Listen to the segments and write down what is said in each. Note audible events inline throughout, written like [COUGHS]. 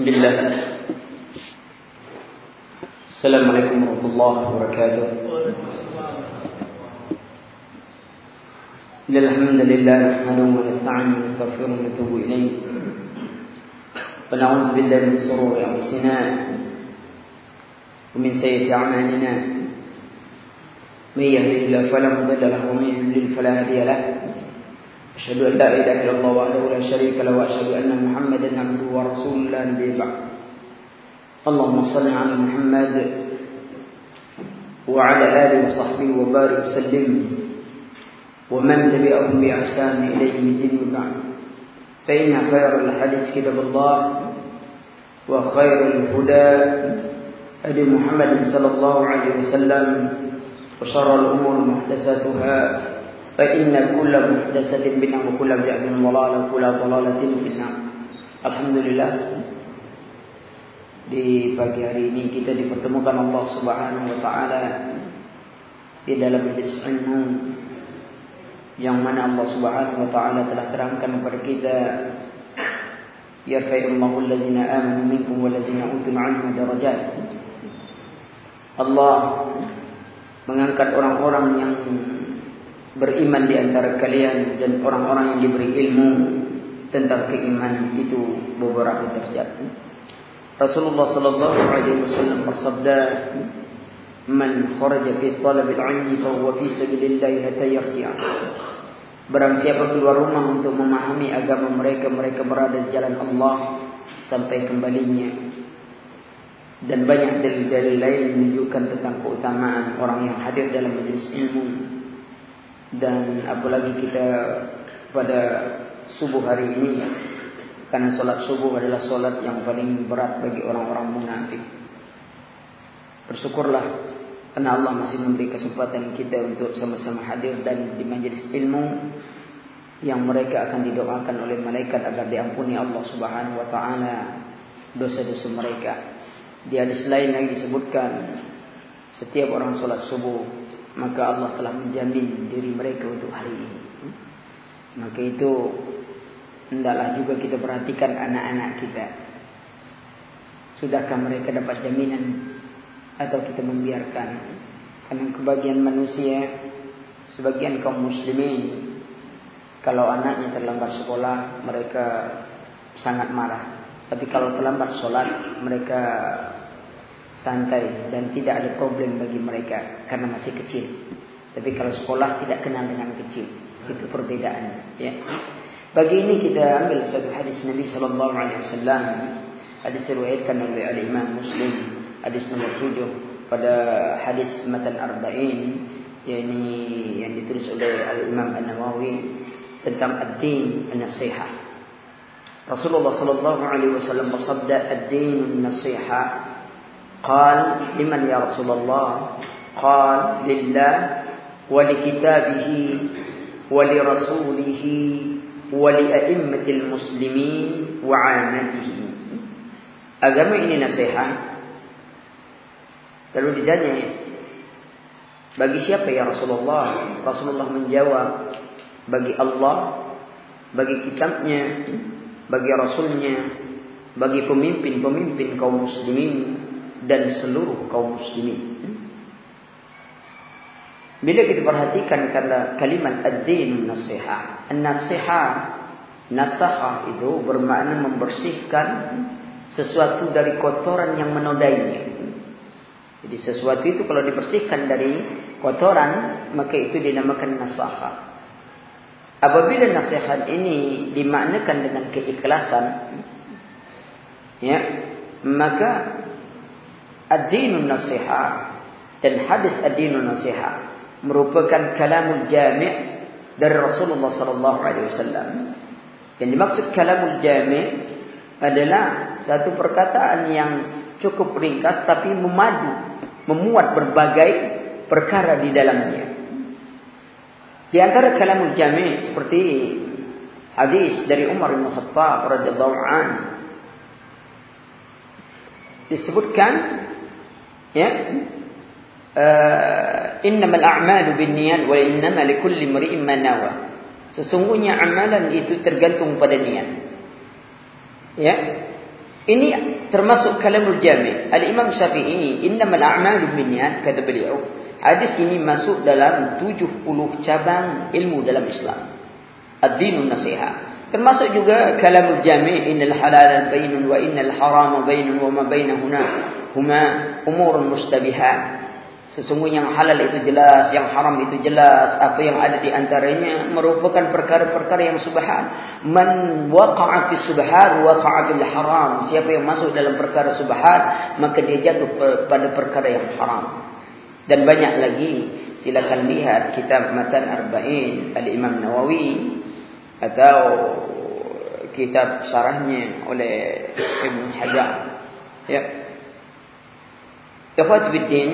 بسم الله. السلام عليكم ورحمة الله وبركاته. إن الحمد لله نحمده ونستعينه ونستغفره ونتوب إليه. ونعوذ بالله من شرور أنفسنا ومن سيئة أعمالنا. من يهده الله فلا مضل له ومن يضلل فلا هادي له. أشهد أن لا إله إلا الله وحده لا شريك له وأشهد أن محمدا عبده ورسوله لا نبي بعد. اللهم صل على محمد وعلى آله وصحبه وبارك وسلم. ومن تبعهم بإحسان إليه الدين بعد فإن خير الحديث كتاب الله وخير الهدى هدي محمد صلى الله عليه وسلم. وشر الأمور محدثاتها. فإن كل محدثة بدعة وكل بدعة ضلالة وكل ضلالة في النار الحمد لله di pagi hari ini kita dipertemukan Allah Subhanahu wa taala di dalam majlis ilmu yang mana Allah Subhanahu wa taala telah terangkan kepada kita yarfa'illahu allazina amanu minkum wallazina utul 'ilma darajat Allah mengangkat orang-orang yang beriman di antara kalian dan orang-orang yang diberi ilmu tentang keimanan itu beberapa derajat. Rasulullah sallallahu alaihi wasallam bersabda, "Man kharaja fi talab al-'ilmi fa huwa fi sabilillah hatta yarji'a." Barang siapa keluar rumah untuk memahami agama mereka, mereka berada di jalan Allah sampai kembalinya. Dan banyak dalil-dalil lain menunjukkan tentang keutamaan orang yang hadir dalam majlis ilmu dan apalagi kita pada subuh hari ini karena solat subuh adalah solat yang paling berat bagi orang-orang munafik. Bersyukurlah karena Allah masih memberi kesempatan kita untuk sama-sama hadir dan di majlis ilmu yang mereka akan didoakan oleh malaikat agar diampuni Allah Subhanahu wa taala dosa-dosa mereka. Di hadis lain yang disebutkan setiap orang solat subuh maka Allah telah menjamin diri mereka untuk hari ini. Maka itu hendaklah juga kita perhatikan anak-anak kita. Sudahkah mereka dapat jaminan atau kita membiarkan? Karena kebagian manusia, sebagian kaum muslimin, kalau anaknya terlambat sekolah, mereka sangat marah. Tapi kalau terlambat solat, mereka santai dan tidak ada problem bagi mereka karena masih kecil. Tapi kalau sekolah tidak kenal dengan kecil, itu perbedaan. Ya. Bagi ini kita ambil satu hadis Nabi Sallallahu Alaihi Wasallam. Hadis diriwayatkan oleh Al Imam Muslim. Hadis nomor tujuh pada hadis Matan Arba'in yakni yang ditulis oleh Al Imam An Nawawi tentang ad-din. Rasulullah Sallallahu Alaihi Wasallam bersabda ad-din قال لمن يا رسول الله قال لله ولكتابه ولرسوله ولأئمة المسلمين وعامته agama ini nasihat lalu ditanya bagi siapa ya Rasulullah Rasulullah menjawab bagi Allah bagi kitabnya bagi rasulnya bagi pemimpin-pemimpin kaum muslimin Dan seluruh kaum muslimin. Bila kita perhatikan kata kalimat ad-din nasiha, an-nasiha, nasaha itu bermakna membersihkan sesuatu dari kotoran yang menodainya. Jadi sesuatu itu kalau dibersihkan dari kotoran, maka itu dinamakan nasaha. Apabila nasihat ini dimaknakan dengan keikhlasan, ya, maka ad-dinun nasiha dan hadis ad-dinun nasiha merupakan kalamul jami' dari Rasulullah sallallahu alaihi wasallam. Yang dimaksud kalamul jami' adalah satu perkataan yang cukup ringkas tapi memadu, memuat berbagai perkara di dalamnya. Di antara kalamul jami' seperti hadis dari Umar bin Khattab radhiyallahu anhu disebutkan ya uh, innamal a'malu binniyat wa innama likulli imri'in ma nawa sesungguhnya amalan itu tergantung pada niat ya Ini termasuk kalamul jami. Al-Imam Syafi'i, innamal a'malu binniyat kata beliau. Hadis ini masuk dalam 70 cabang ilmu dalam Islam. Ad-dinun nasiha. Termasuk juga kalamul jami, innal halal bainun wa innal haram bainun wa ma bainahuma huma umurun mustabihat. Sesungguhnya yang halal itu jelas, yang haram itu jelas. Apa yang ada di antaranya merupakan perkara-perkara yang subhan. Man waqa'a fi subhan waqa'a bil haram. Siapa yang masuk dalam perkara subhan, maka dia jatuh pada perkara yang haram. Dan banyak lagi, silakan lihat kitab Matan Arba'in Al-Imam Nawawi atau kitab sarahnya oleh Ibn Hajar. Ya. Ikhwat Biddin,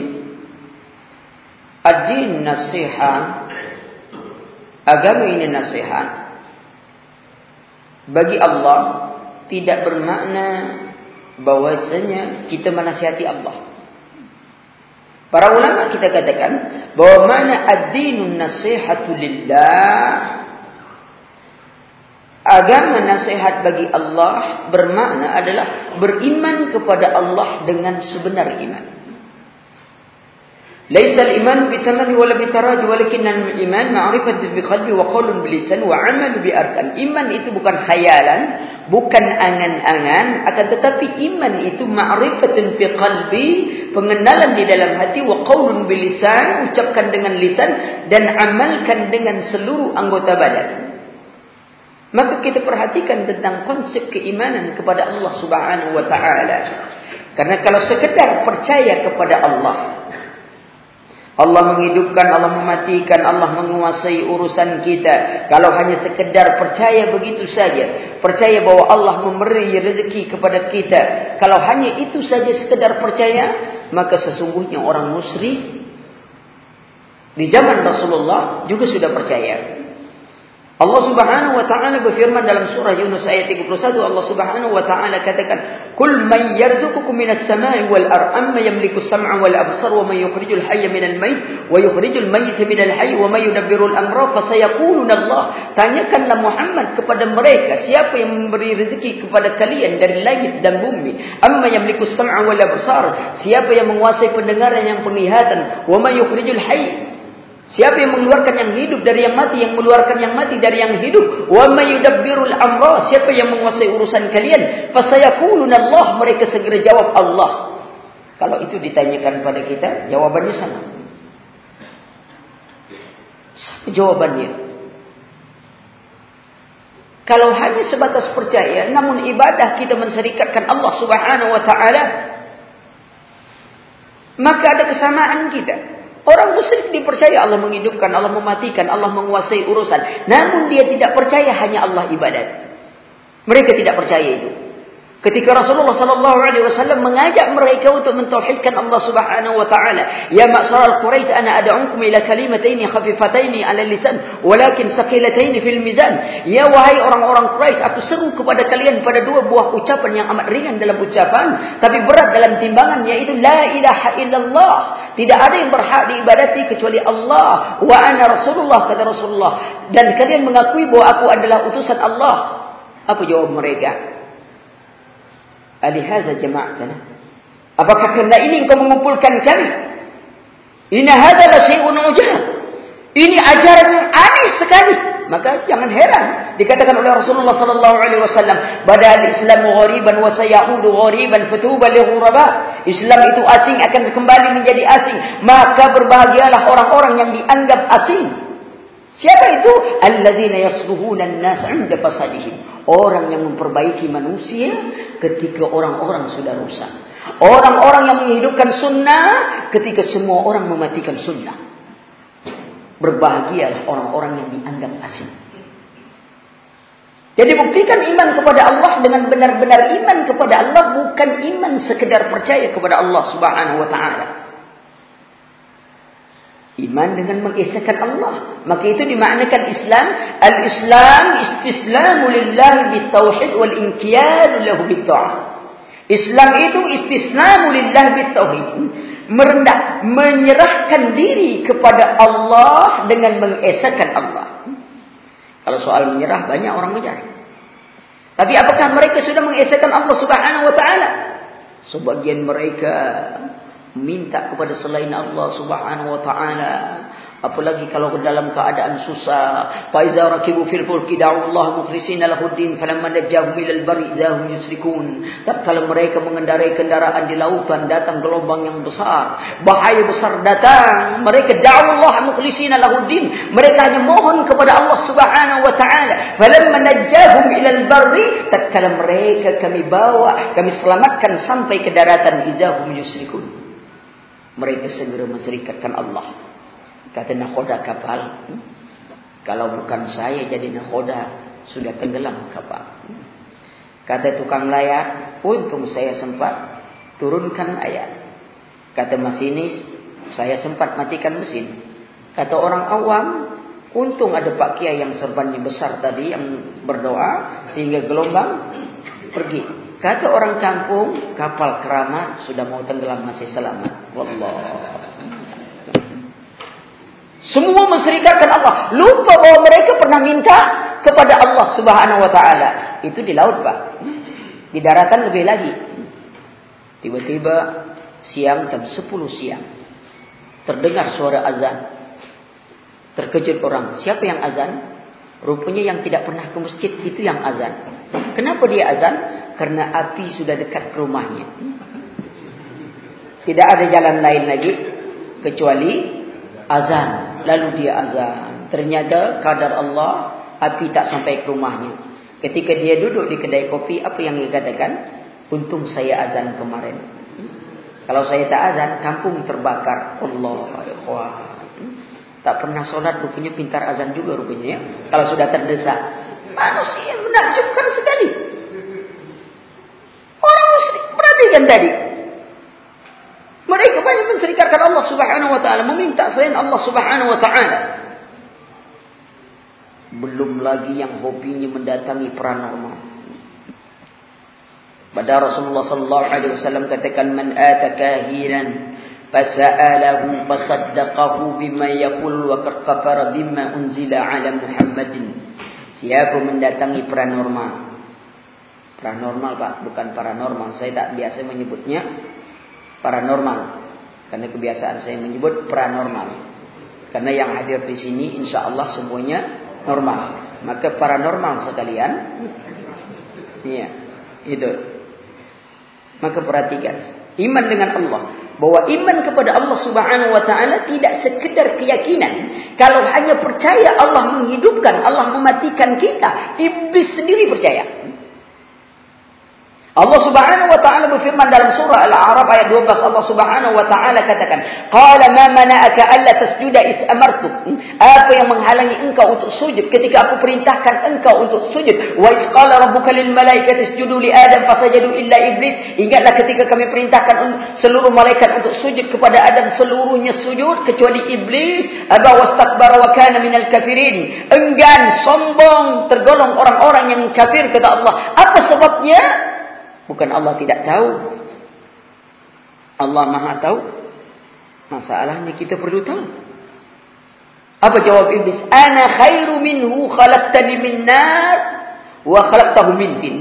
Ad-din nasihat Agama ini nasihat Bagi Allah Tidak bermakna bahwasanya kita menasihati Allah Para ulama kita katakan Bahawa mana ad-dinun nasihatu lillah Agama nasihat bagi Allah bermakna adalah beriman kepada Allah dengan sebenar iman. ليس الإيمان بثمن ولا بتراج ولكن الإيمان معرفة بقلب وقول بلسان وعمل بأركان iman itu bukan khayalan bukan angan-angan akan tetapi iman itu ma'rifatun fi qalbi pengenalan di dalam hati wa qaulun bilisan ucapkan dengan lisan dan amalkan dengan seluruh anggota badan maka kita perhatikan tentang konsep keimanan kepada Allah Subhanahu wa taala karena kalau sekedar percaya kepada Allah Allah menghidupkan, Allah mematikan, Allah menguasai urusan kita. Kalau hanya sekedar percaya begitu saja. Percaya bahawa Allah memberi rezeki kepada kita. Kalau hanya itu saja sekedar percaya. Maka sesungguhnya orang musyrik. Di zaman Rasulullah juga sudah percaya. Allah Subhanahu wa taala berfirman dalam surah Yunus ayat 31 Allah Subhanahu wa taala katakan kul man yarzuqukum minas samai wal ard amma yamliku as-sam'a wal absar wa man yukhrijul hayya minal mayt wa yukhrijul mayyita minal hayy wa may yudabbirul amra fa sayaquluna Allah. Tanyakanlah Muhammad kepada mereka siapa yang memberi rezeki kepada kalian dari langit dan bumi? Amma yamliku as-sam'a wal absar siapa yang menguasai pendengaran yang penglihatan? Wa may yukhrijul hayy Siapa yang mengeluarkan yang hidup dari yang mati, yang mengeluarkan yang mati dari yang hidup? Wa may yudabbirul amra? Siapa yang menguasai urusan kalian? Fa sayaquluna Allah, mereka segera jawab Allah. Kalau itu ditanyakan pada kita, jawabannya sama. Sama jawabannya. Kalau hanya sebatas percaya, namun ibadah kita menserikatkan Allah Subhanahu wa taala, maka ada kesamaan kita. Orang musyrik dipercaya Allah menghidupkan, Allah mematikan, Allah menguasai urusan. Namun dia tidak percaya hanya Allah ibadat. Mereka tidak percaya itu. Ketika Rasulullah sallallahu alaihi wasallam mengajak mereka untuk mentauhidkan Allah Subhanahu wa taala, "Ya ma'sar al-Quraisy, ana ad'ukum ila kalimatayn khafifatayn 'ala lisan, walakin saqilatayn fil mizan." Ya wahai orang-orang Quraisy, aku seru kepada kalian pada dua buah ucapan yang amat ringan dalam ucapan, tapi berat dalam timbangan yaitu la ilaha illallah. Tidak ada yang berhak diibadati kecuali Allah. Wa ana Rasulullah kata Rasulullah. Dan kalian mengakui bahawa aku adalah utusan Allah. Apa jawab mereka? Alihaza jama'atana. Apakah kerana ini engkau mengumpulkan kami? Inna hadha la syai'un ujab. Ini ajaran yang aneh sekali. Maka jangan heran dikatakan oleh Rasulullah sallallahu alaihi wasallam, "Badal Islam ghariban wa sayaudu ghariban fatuba li ghuraba." Islam itu asing akan kembali menjadi asing, maka berbahagialah orang-orang yang dianggap asing. Siapa itu? Alladzina yasruhuna an-nas 'inda fasadihim orang yang memperbaiki manusia ketika orang-orang sudah rusak. Orang-orang yang menghidupkan sunnah ketika semua orang mematikan sunnah. Berbahagialah orang-orang yang dianggap asing. Jadi buktikan iman kepada Allah dengan benar-benar iman kepada Allah bukan iman sekedar percaya kepada Allah Subhanahu wa taala. Iman dengan mengisahkan Allah. Maka itu dimaknakan Islam. Al-Islam istislamu lillahi bitawhid wal inkiyalu lahu bitta'ah. Islam itu istislamu lillahi bitawhid. Merendah, menyerahkan diri kepada Allah dengan mengesahkan Allah. Kalau soal menyerah, banyak orang menyerah. Tapi apakah mereka sudah mengesahkan Allah Subhanahu wa taala? Sebagian mereka minta kepada selain Allah Subhanahu wa taala. Apalagi kalau dalam keadaan susah. Fa iza rakibu fil fulki da'u Allah mukhlishina lahu din falamma najahum ilal bari zahum yusrikun. Tatkala mereka mengendarai kendaraan di lautan datang gelombang yang besar bahaya besar datang. Mereka da'u Allah mukhlishina lahu din. Mereka hanya mohon kepada Allah Subhanahu wa taala falamma najahum ilal bari tatkala mereka kami bawa kami selamatkan sampai ke daratan izahum yusrikun mereka segera menserikatkan Allah Kata nakhoda kapal. Hmm? Kalau bukan saya jadi nakhoda, sudah tenggelam kapal. Hmm? Kata tukang layar, untung saya sempat turunkan ayat. Kata masinis, saya sempat matikan mesin. Kata orang awam, untung ada Pak Kiai yang serbannya besar tadi yang berdoa sehingga gelombang pergi. Kata orang kampung, kapal keramat sudah mau tenggelam masih selamat. Wallah. Semua menserikatkan Allah. Lupa bahawa mereka pernah minta kepada Allah subhanahu wa ta'ala. Itu di laut pak. Di daratan lebih lagi. Tiba-tiba siang jam 10 siang. Terdengar suara azan. Terkejut orang. Siapa yang azan? Rupanya yang tidak pernah ke masjid itu yang azan. Kenapa dia azan? Karena api sudah dekat ke rumahnya. Tidak ada jalan lain lagi. Kecuali azan lalu dia azan. Ternyata kadar Allah api tak sampai ke rumahnya. Ketika dia duduk di kedai kopi, apa yang dia katakan? Untung saya azan kemarin. Kalau saya tak azan, kampung terbakar. Allah, wah. Tak pernah solat, rupanya pintar azan juga rupanya ya. Kalau sudah terdesak. Manusia menakjubkan sekali. Orang muslim, perhatikan tadi. Mereka banyak menserikatkan Allah Subhanahu wa taala, meminta selain Allah Subhanahu wa taala. Belum lagi yang hobinya mendatangi paranormal. Pada Rasulullah sallallahu alaihi wasallam katakan man ataka hiran fasa'alahu fasaddaqahu bima yaqul wa kafara bima unzila ala Muhammadin. Siapa mendatangi paranormal? Paranormal Pak, bukan paranormal. Saya tak biasa menyebutnya paranormal. Karena kebiasaan saya menyebut paranormal. Karena yang hadir di sini insya Allah semuanya normal. Maka paranormal sekalian. Iya. Itu. Maka perhatikan. Iman dengan Allah. Bahwa iman kepada Allah subhanahu wa ta'ala tidak sekedar keyakinan. Kalau hanya percaya Allah menghidupkan, Allah mematikan kita. Iblis sendiri percaya. Allah Subhanahu wa taala berfirman dalam surah Al-A'raf ayat 12 Allah Subhanahu wa taala katakan, "Qala ma mana'aka alla tasjuda is amartu?" Hmm? Apa yang menghalangi engkau untuk sujud ketika aku perintahkan engkau untuk sujud? Wa is qala rabbuka lil malaikati isjudu li Adam fasajadu illa iblis. Ingatlah ketika kami perintahkan seluruh malaikat untuk sujud kepada Adam seluruhnya sujud kecuali iblis aba wastakbara wa kana minal kafirin. Enggan, sombong, tergolong orang-orang yang kafir kata Allah. Apa sebabnya? Bukan Allah tidak tahu. Allah maha tahu. Masalahnya kita perlu tahu. Apa jawab iblis? Ana khairu minhu khalaqtani min nar wa khalaqtahu min tin.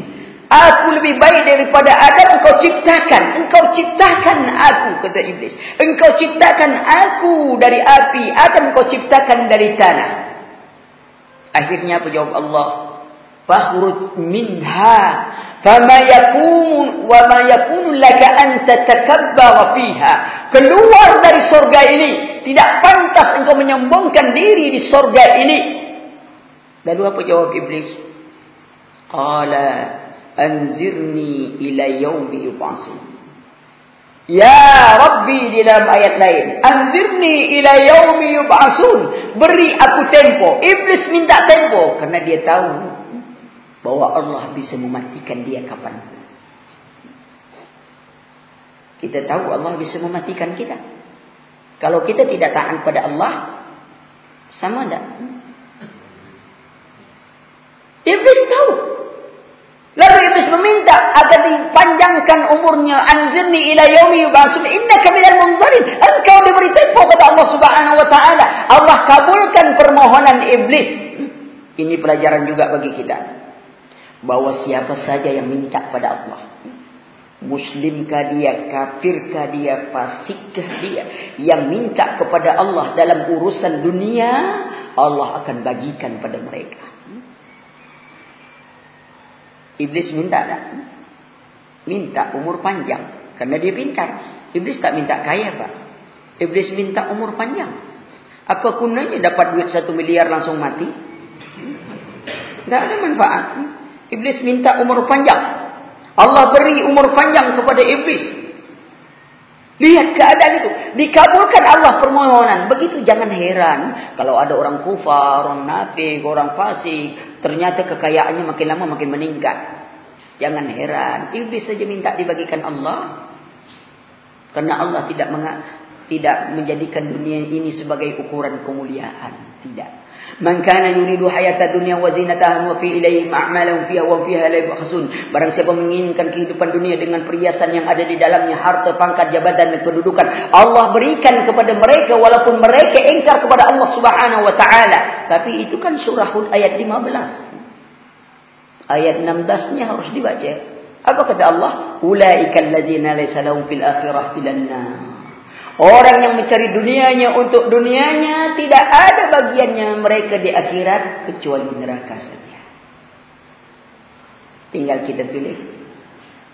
Aku lebih baik daripada Adam engkau ciptakan. Engkau ciptakan aku kata iblis. Engkau ciptakan aku dari api, Adam engkau ciptakan dari tanah. Akhirnya apa jawab Allah? Fakhruj minha Fama yakun wa ma yakun laka an tatakabbara fiha. Keluar dari surga ini, tidak pantas engkau menyombongkan diri di surga ini. Lalu apa jawab iblis? Qala anzirni ila yaumi yub'atsun. Ya Rabbi di dalam ayat lain, anzirni ila yaumi yub'atsun. Beri aku tempo. Iblis minta tempo karena dia tahu bahwa Allah bisa mematikan dia kapan? Kita tahu Allah bisa mematikan kita. Kalau kita tidak taat pada Allah sama tak? Iblis tahu. Lalu Iblis meminta agar dipanjangkan umurnya. Anzirni ila yaumi yub'atsun innaka minal munzarin engkau diberi tempo kata Allah Subhanahu wa taala. Allah kabulkan permohonan iblis. Ini pelajaran juga bagi kita bahwa siapa saja yang minta kepada Allah. Muslimkah dia, kafirkah dia, fasikkah dia Yang minta kepada Allah dalam urusan dunia Allah akan bagikan pada mereka. Iblis minta tak? Minta umur panjang. Karena dia pintar. Iblis tak minta kaya pak. Iblis minta umur panjang. Apa gunanya dapat duit satu miliar langsung mati? Tak ada manfaat Iblis minta umur panjang Allah beri umur panjang kepada iblis. Lihat keadaan itu. Dikabulkan Allah permohonan. Begitu jangan heran. Kalau ada orang kufar, orang nafik, orang fasik. Ternyata kekayaannya makin lama makin meningkat. Jangan heran. Iblis saja minta dibagikan Allah. Karena Allah tidak tidak menjadikan dunia ini sebagai ukuran kemuliaan. Tidak. Man kana yuridu hayata dunya wa zinataha wa fi ilayhim a'malahum fiha wa fiha la yubkhasun. Barang siapa menginginkan kehidupan dunia dengan perhiasan yang ada di dalamnya, harta, pangkat, jabatan dan kedudukan, Allah berikan kepada mereka walaupun mereka ingkar kepada Allah Subhanahu wa taala. Tapi itu kan surah Hud ayat 15. Ayat 16-nya harus dibaca. Apa kata Allah? Ulaikal ladzina laysa lahum fil akhirah nar. Orang yang mencari dunianya untuk dunianya tidak ada bagiannya mereka di akhirat kecuali neraka saja. Tinggal kita pilih.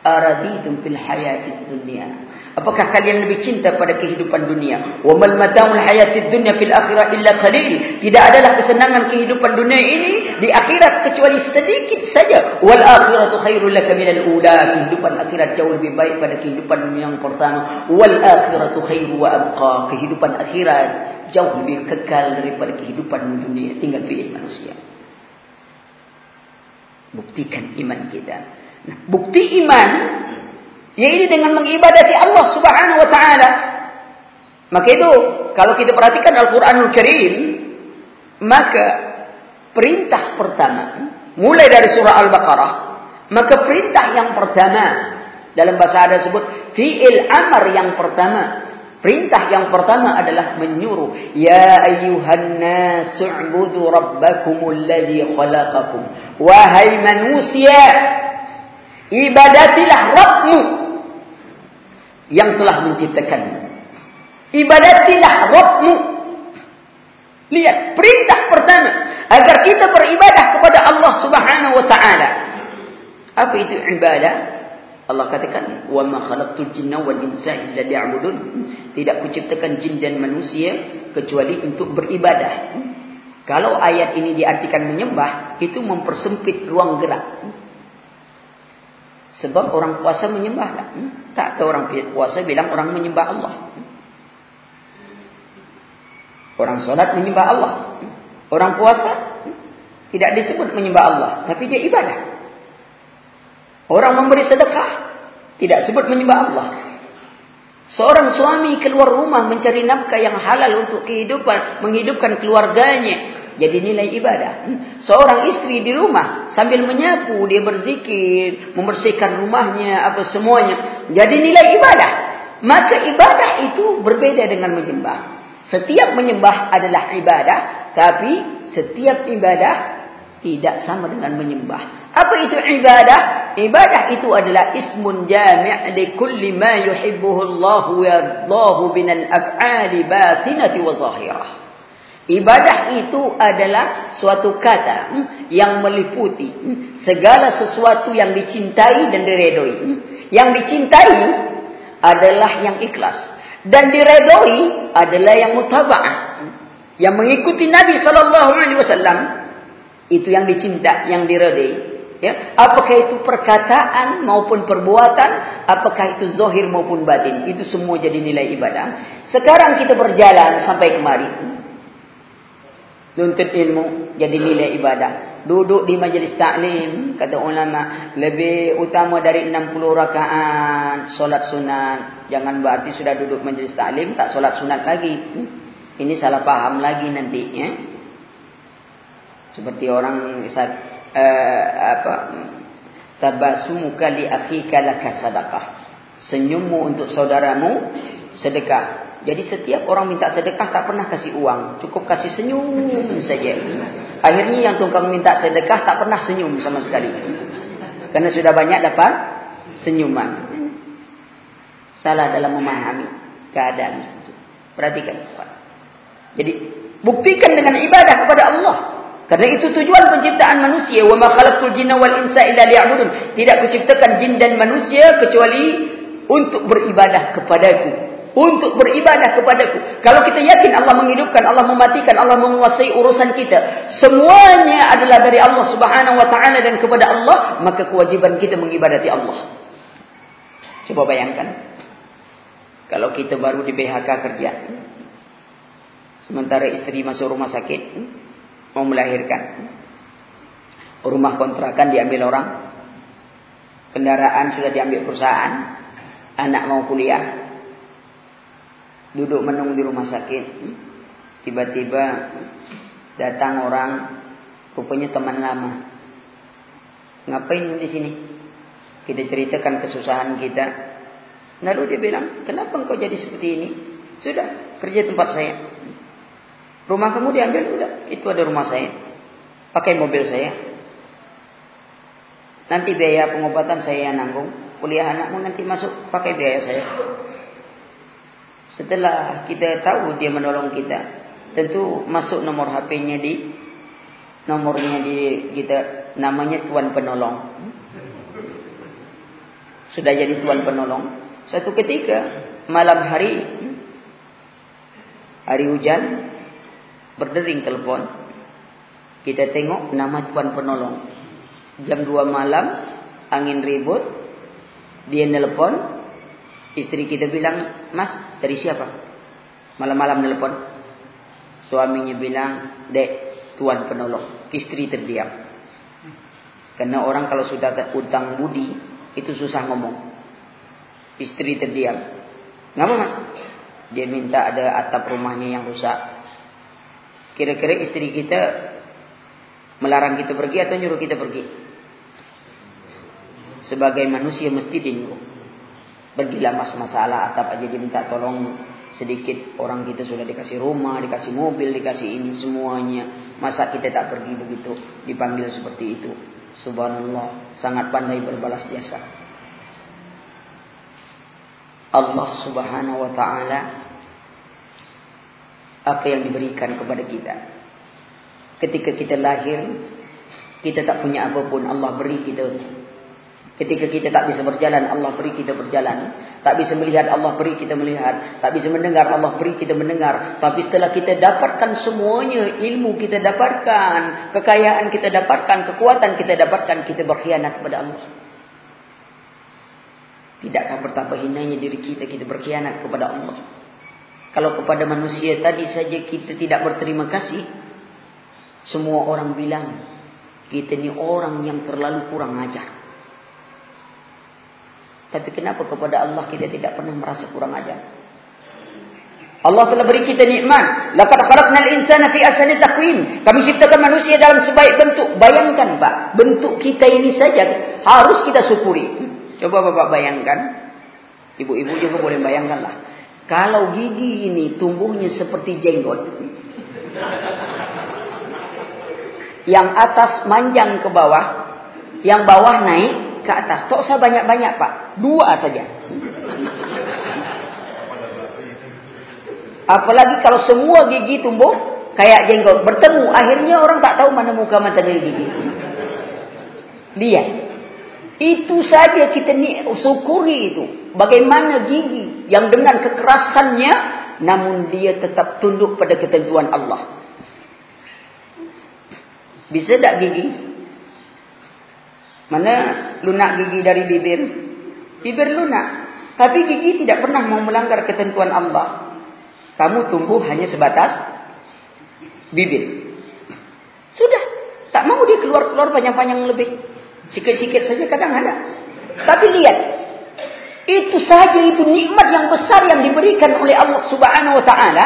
Araditum fil hayatid dunya Apakah kalian lebih cinta pada kehidupan dunia? Wa mal mata'ul hayatid dunya fil akhirah illa qalil. Tidak adalah kesenangan kehidupan dunia ini di akhirat kecuali sedikit saja. Wal akhiratu khairul laka minal ula. Kehidupan akhirat jauh lebih baik pada kehidupan dunia yang pertama. Wal akhiratu khairu wa abqa. Kehidupan akhirat jauh lebih kekal daripada kehidupan dunia. Tinggal pilih manusia. Buktikan iman kita. Nah, bukti iman yaitu dengan mengibadati Allah Subhanahu wa taala. Maka itu kalau kita perhatikan Al-Qur'anul Karim, maka perintah pertama mulai dari surah Al-Baqarah, maka perintah yang pertama dalam bahasa Arab disebut fi'il amr yang pertama. Perintah yang pertama adalah menyuruh ya ayyuhan nasu ubudu rabbakumul ladzi khalaqakum wahai manusia ibadatilah Rabbmu yang telah menciptakan. Ibadatilah Rabbmu. Lihat perintah pertama agar kita beribadah kepada Allah Subhanahu wa taala. Apa itu ibadah? Allah katakan, "Wa ma khalaqtul jinna wal insa illa liya'budun." Tidak kuciptakan jin dan manusia kecuali untuk beribadah. Kalau ayat ini diartikan menyembah, itu mempersempit ruang gerak. Sebab orang puasa menyembah tak? Hmm? Tak ke orang puasa bilang orang menyembah Allah. Orang solat menyembah Allah. Orang puasa tidak disebut menyembah Allah. Tapi dia ibadah. Orang memberi sedekah tidak sebut menyembah Allah. Seorang suami keluar rumah mencari nafkah yang halal untuk kehidupan, menghidupkan keluarganya, jadi nilai ibadah. Hmm? Seorang istri di rumah sambil menyapu, dia berzikir, membersihkan rumahnya, apa semuanya. Jadi nilai ibadah. Maka ibadah itu berbeda dengan menyembah. Setiap menyembah adalah ibadah, tapi setiap ibadah tidak sama dengan menyembah. Apa itu ibadah? Ibadah itu adalah ismun jami' li kulli ma yuhibbuhu Allah wa yadallahu binal af'ali batinati wa zahirah. Ibadah itu adalah suatu kata hmm, yang meliputi hmm, segala sesuatu yang dicintai dan diredoi. Hmm. Yang dicintai adalah yang ikhlas dan diredoi adalah yang mutaba'ah. Yang mengikuti Nabi wasallam itu yang dicinta, yang diredoi. Ya, apakah itu perkataan maupun perbuatan, apakah itu zahir maupun batin, itu semua jadi nilai ibadah. Sekarang kita berjalan sampai kemari nuntut ilmu jadi nilai ibadah. Duduk di majlis taklim kata ulama lebih utama dari 60 rakaat solat sunat. Jangan berarti sudah duduk majlis taklim tak solat sunat lagi. Ini salah paham lagi nanti ya. Seperti orang uh, apa tabasumuka li akhika laka sadaqah. Senyummu untuk saudaramu sedekah jadi setiap orang minta sedekah tak pernah kasih uang. Cukup kasih senyum saja. Akhirnya yang tukang minta sedekah tak pernah senyum sama sekali. Karena sudah banyak dapat senyuman. Salah dalam memahami keadaan. Perhatikan. Jadi buktikan dengan ibadah kepada Allah. Karena itu tujuan penciptaan manusia. Wa ma khalaqtul jinna wal insa illa liya'budun. Tidak kuciptakan jin dan manusia kecuali untuk beribadah kepadaku untuk beribadah kepadaku. Kalau kita yakin Allah menghidupkan, Allah mematikan, Allah menguasai urusan kita, semuanya adalah dari Allah Subhanahu wa taala dan kepada Allah, maka kewajiban kita mengibadati Allah. Coba bayangkan. Kalau kita baru di BHK kerja. Sementara istri masuk rumah sakit, mau melahirkan. Rumah kontrakan diambil orang. Kendaraan sudah diambil perusahaan. Anak mau kuliah, duduk menunggu di rumah sakit. Tiba-tiba datang orang, rupanya teman lama. Ngapain di sini? Kita ceritakan kesusahan kita. Lalu dia bilang, kenapa engkau jadi seperti ini? Sudah, kerja tempat saya. Rumah kamu diambil, udah. Itu ada rumah saya. Pakai mobil saya. Nanti biaya pengobatan saya yang nanggung. Kuliah anakmu nanti masuk, pakai biaya saya. Setelah kita tahu dia menolong kita, tentu masuk nomor HP-nya di nomornya di kita namanya tuan penolong. Sudah jadi tuan penolong. Suatu ketika malam hari hari hujan berdering telepon. Kita tengok nama tuan penolong. Jam 2 malam angin ribut dia nelpon Istri kita bilang, Mas, dari siapa? Malam-malam nelpon. Suaminya bilang, Dek, Tuan penolong. Istri terdiam. Karena orang kalau sudah utang budi, itu susah ngomong. Istri terdiam. Ngapa mas? Dia minta ada atap rumahnya yang rusak. Kira-kira istri kita melarang kita pergi atau nyuruh kita pergi? Sebagai manusia mesti dinyuruh. Pergilah mas masalah atap aja dia minta tolong sedikit orang kita sudah dikasih rumah, dikasih mobil, dikasih ini semuanya. Masa kita tak pergi begitu dipanggil seperti itu. Subhanallah, sangat pandai berbalas jasa. Allah Subhanahu wa taala apa yang diberikan kepada kita. Ketika kita lahir, kita tak punya apapun, Allah beri kita Ketika kita tak bisa berjalan, Allah beri kita berjalan. Tak bisa melihat, Allah beri kita melihat. Tak bisa mendengar, Allah beri kita mendengar. Tapi setelah kita dapatkan semuanya, ilmu kita dapatkan, kekayaan kita dapatkan, kekuatan kita dapatkan, kita berkhianat kepada Allah. Tidakkah betapa hinanya diri kita, kita berkhianat kepada Allah. Kalau kepada manusia tadi saja kita tidak berterima kasih, semua orang bilang, kita ni orang yang terlalu kurang ajar. Tapi kenapa kepada Allah kita tidak pernah merasa kurang ajar? Allah telah beri kita nikmat. Laqad khalaqnal insana fi ahsani taqwim. Kami ciptakan manusia dalam sebaik bentuk. Bayangkan, Pak, bentuk kita ini saja harus kita syukuri. Coba Bapak bayangkan. Ibu-ibu juga boleh bayangkanlah. Kalau gigi ini tumbuhnya seperti jenggot. Yang atas manjang ke bawah, yang bawah naik, ke atas. Tak usah banyak-banyak pak. Dua saja. Apalagi kalau semua gigi tumbuh kayak jenggot. Bertemu. Akhirnya orang tak tahu mana muka mata dari gigi. Lihat. Itu saja kita ni syukuri itu. Bagaimana gigi yang dengan kekerasannya namun dia tetap tunduk pada ketentuan Allah. Bisa tak gigi? Mana lunak gigi dari bibir? Bibir lunak. Tapi gigi tidak pernah mau melanggar ketentuan Allah. Kamu tumbuh hanya sebatas bibir. Sudah. Tak mau dia keluar-keluar panjang-panjang lebih. Sikit-sikit saja kadang ada. Tapi lihat. Itu saja itu nikmat yang besar yang diberikan oleh Allah subhanahu wa ta'ala.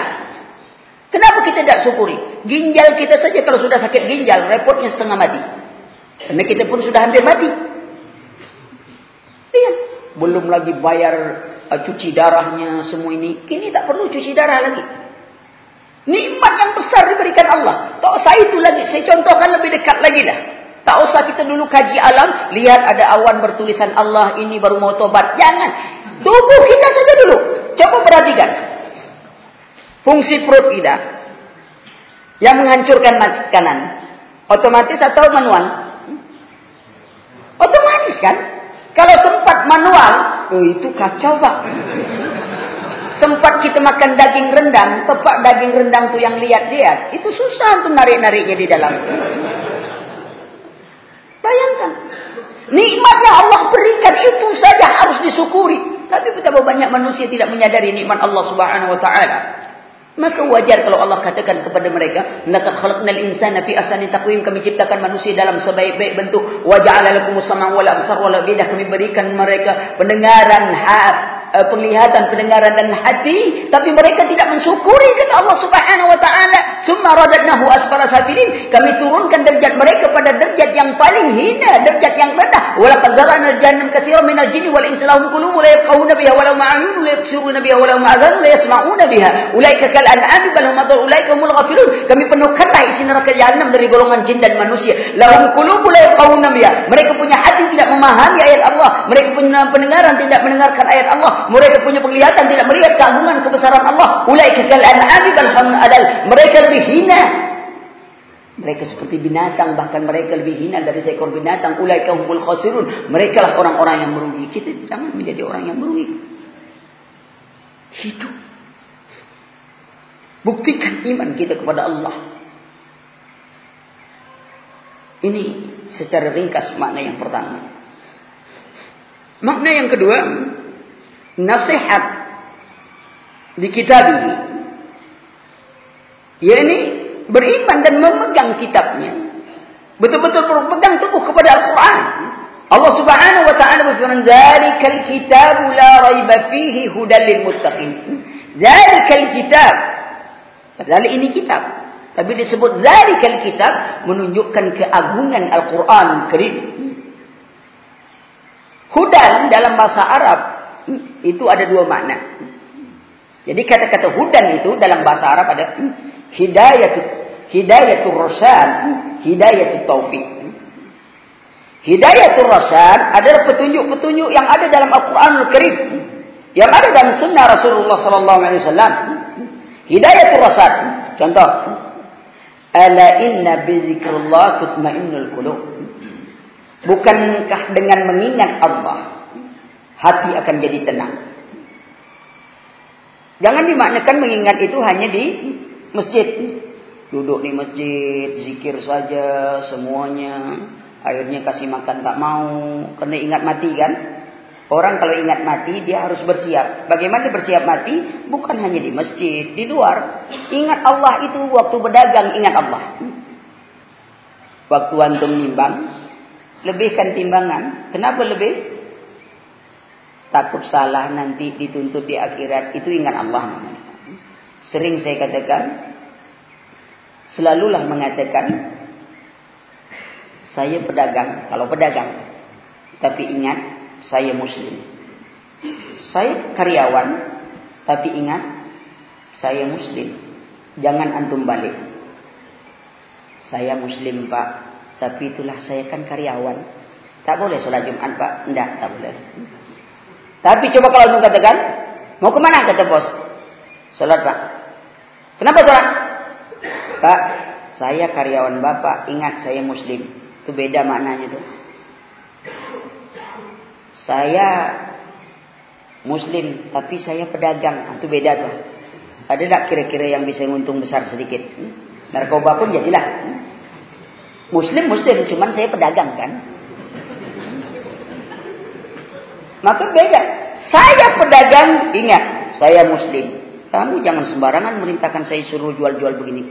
Kenapa kita tidak syukuri? Ginjal kita saja kalau sudah sakit ginjal, repotnya setengah mati. Karena kita pun sudah hampir mati. Belum lagi bayar uh, cuci darahnya semua ini. Kini tak perlu cuci darah lagi. Nikmat yang besar diberikan Allah. Tak usah itu lagi. Saya contohkan lebih dekat lagi lah. Tak usah kita dulu kaji alam, lihat ada awan bertulisan Allah ini baru mau tobat. Jangan. Tubuh kita saja dulu. Coba perhatikan. Fungsi perut kita. Yang menghancurkan makanan. Otomatis atau manual? Otomatis kan? Kalau sempat manual, oh itu kacau pak. Sempat kita makan daging rendang, tepat daging rendang tu yang lihat-lihat, itu susah untuk narik-nariknya di dalam. Bayangkan. Nikmat yang Allah berikan itu saja harus disyukuri. Tapi betapa banyak manusia tidak menyadari nikmat Allah Subhanahu wa taala. Maka wajar kalau Allah katakan kepada mereka, "Laqad khalaqnal insana fi ahsani taqwim." Kami ciptakan manusia dalam sebaik-baik bentuk. Wa ja'ala lakumus sam'a wal absara wal afida. Kami berikan mereka pendengaran, uh, penglihatan, pendengaran dan hati, tapi mereka tidak mensyukuri kata Allah Subhanahu wa taala, "Summa radadnahu asfala safilin." Kami turunkan derajat mereka pada derajat yang paling hina, derajat yang rendah. Wa laqad zara'na jahannam katsiran minal jinni wal insi lahum qulubun la yafqahuna biha wa lahum a'yunun la yabsiruna biha wa lahum adhanun la yasma'una biha. Ulaika kal an'ami bal hum adall ulaika humul ghafilun. Kami penuhkanlah isi neraka jahannam dari golongan jin dan manusia. Lahum qulubun la yafqahuna biha. Mereka punya hati tidak memahami ayat Allah. Mereka punya pendengaran tidak mendengarkan ayat Allah mereka punya penglihatan tidak melihat keagungan kebesaran Allah ulaika kal an'ami bal hum adal mereka lebih hina. Mereka seperti binatang. Bahkan mereka lebih hina dari seekor binatang. Ulaika humul khasirun. Mereka lah orang-orang yang merugi kita. Jangan menjadi orang yang merugi. Hidup. Buktikan iman kita kepada Allah. Ini secara ringkas makna yang pertama. Makna yang kedua nasihat di kitab ini. Yakni beriman dan memegang kitabnya. Betul-betul berpegang teguh kepada Al-Quran. Allah Subhanahu wa taala berfirman zalikal kitab la raiba fihi hudal lil muttaqin. Zalikal kitab. Padahal ini kitab. Tapi disebut zalikal kitab menunjukkan keagungan Al-Quran Karim. Hudan dalam bahasa Arab itu ada dua makna. Jadi kata-kata hudan itu dalam bahasa Arab ada hidayah hidayatul rasyad, hidayatul taufik. Hidayatul rasyad adalah petunjuk-petunjuk yang ada dalam Al-Qur'anul Karim. Yang ada dalam sunnah Rasulullah sallallahu alaihi wasallam. Hidayatul rasyad. Contoh. Ala inna bi zikrillah tutmainnul qulub. Bukankah dengan mengingat Allah hati akan jadi tenang. Jangan dimaknakan mengingat itu hanya di masjid. Duduk di masjid, zikir saja semuanya. Akhirnya kasih makan tak mau. Kena ingat mati kan? Orang kalau ingat mati, dia harus bersiap. Bagaimana bersiap mati? Bukan hanya di masjid, di luar. Ingat Allah itu waktu berdagang, ingat Allah. Waktu antum nimbang, lebihkan timbangan. Kenapa lebih? Takut salah nanti dituntut di akhirat. Itu ingat Allah sering saya katakan selalulah mengatakan saya pedagang. Kalau pedagang tapi ingat saya muslim. Saya karyawan tapi ingat saya muslim. Jangan antum balik. Saya muslim pak tapi itulah saya kan karyawan. Tak boleh sholat jumat pak. Tidak tak boleh tapi coba kalau antum katakan, mau ke mana kata bos? Salat, Pak. Kenapa salat? Pak, saya karyawan Bapak, ingat saya muslim. Itu beda maknanya tuh. Saya muslim, tapi saya pedagang. Itu beda tuh. Ada tak kira-kira yang bisa untung besar sedikit? Narkoba pun jadilah. Muslim muslim, cuman saya pedagang kan. Maka beda. Saya pedagang, ingat, saya muslim. Kamu jangan sembarangan merintahkan saya suruh jual-jual begini.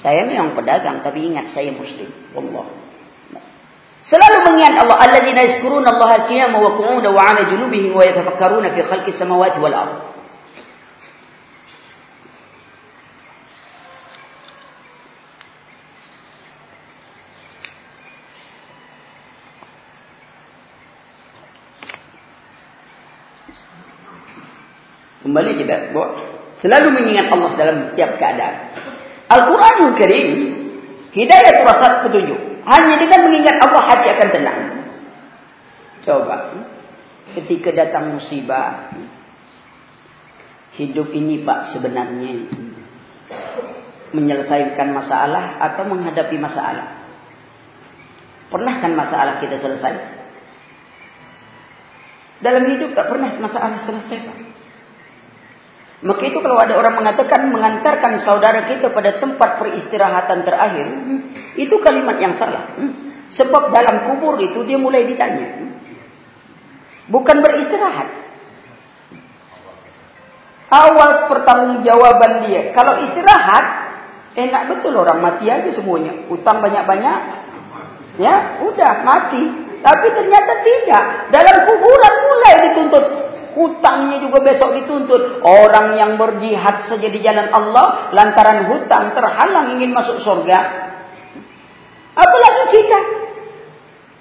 Saya memang pedagang, tapi ingat saya muslim. Allah. Selalu mengingat Allah. Alladzina yazkuruna Allah qiyama wa qu'uda wa 'ala junubihim wa yatafakkaruna fi khalqis samawati wal ardh. Kembali kita bawa selalu mengingat Allah dalam setiap keadaan. Al-Quranul Karim hidayah terasa petunjuk. Hanya dengan mengingat Allah hati akan tenang. Coba. Ketika datang musibah. Hidup ini Pak sebenarnya. Menyelesaikan masalah atau menghadapi masalah. Pernahkan masalah kita selesai? Dalam hidup tak pernah masalah selesai Pak. Maka itu kalau ada orang mengatakan mengantarkan saudara kita pada tempat peristirahatan terakhir, itu kalimat yang salah. Sebab dalam kubur itu dia mulai ditanya. Bukan beristirahat. Awal pertanggungjawaban dia. Kalau istirahat, enak betul orang mati aja semuanya. Utang banyak-banyak, ya udah mati. Tapi ternyata tidak. Dalam kuburan mulai dituntut hutangnya juga besok dituntut. Orang yang berjihad saja di jalan Allah, lantaran hutang terhalang ingin masuk surga. Apalagi kita.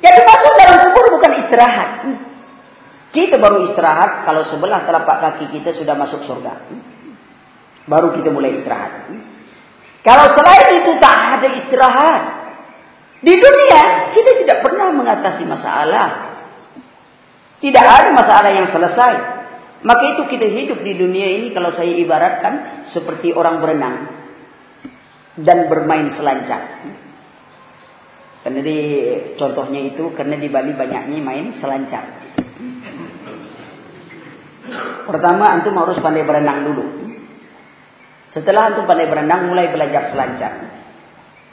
Jadi masuk dalam kubur bukan istirahat. Kita baru istirahat kalau sebelah telapak kaki kita sudah masuk surga. Baru kita mulai istirahat. Kalau selain itu tak ada istirahat. Di dunia kita tidak pernah mengatasi masalah. Tidak ada masalah yang selesai. Maka itu kita hidup di dunia ini kalau saya ibaratkan seperti orang berenang dan bermain selancar. Karena di contohnya itu karena di Bali banyaknya main selancar. Pertama antum harus pandai berenang dulu. Setelah antum pandai berenang mulai belajar selancar.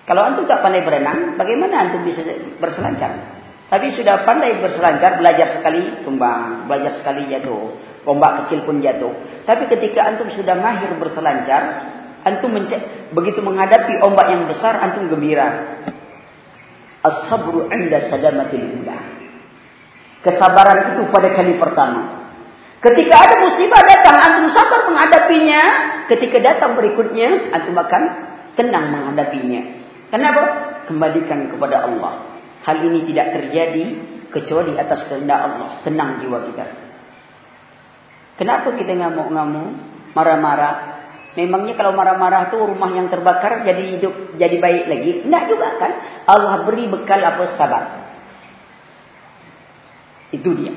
Kalau antum tak pandai berenang, bagaimana antum bisa berselancar? Tapi sudah pandai berselancar, belajar sekali tumbang, belajar sekali jatuh. Ombak kecil pun jatuh. Tapi ketika antum sudah mahir berselancar, antum mencek, begitu menghadapi ombak yang besar, antum gembira. As-sabru inda sadamatil ula. Kesabaran itu pada kali pertama. Ketika ada musibah datang, antum sabar menghadapinya. Ketika datang berikutnya, antum akan tenang menghadapinya. Kenapa? Kembalikan kepada Allah. Hal ini tidak terjadi kecuali atas kehendak Allah. Tenang jiwa kita. Kenapa kita ngamuk-ngamuk, marah-marah? Memangnya kalau marah-marah tu rumah yang terbakar jadi hidup jadi baik lagi? Tidak juga kan? Allah beri bekal apa sabar. Itu dia.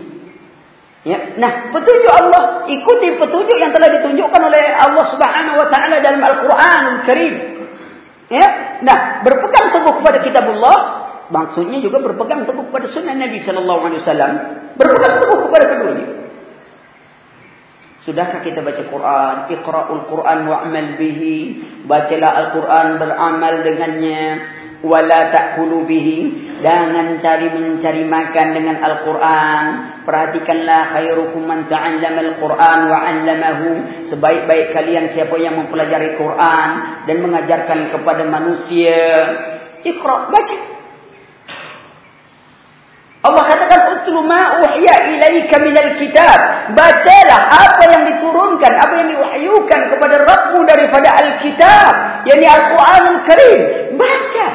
Ya. Nah, petunjuk Allah ikuti petunjuk yang telah ditunjukkan oleh Allah Subhanahu wa taala dalam Al-Qur'anul Karim. Ya. Nah, berpegang teguh kepada kitabullah maksudnya juga berpegang teguh kepada sunnah Nabi sallallahu alaihi wasallam, berpegang teguh kepada keduanya. Sudahkah kita baca Quran? Iqra'ul Quran wa'mal bihi. Bacalah Al-Quran beramal dengannya. Wala ta'kulu bihi. Jangan cari mencari makan dengan Al-Quran. Perhatikanlah khairukum man ta'allama Al-Quran wa'allamahu. Sebaik-baik kalian siapa yang mempelajari Quran dan mengajarkan kepada manusia. Iqra' baca. Allah katakan utlu ma uhiya ilaika minal kitab. Bacalah apa yang diturunkan, apa yang diwahyukan kepada Rabbmu daripada Al-Kitab, yakni Al-Qur'anul Karim. Baca.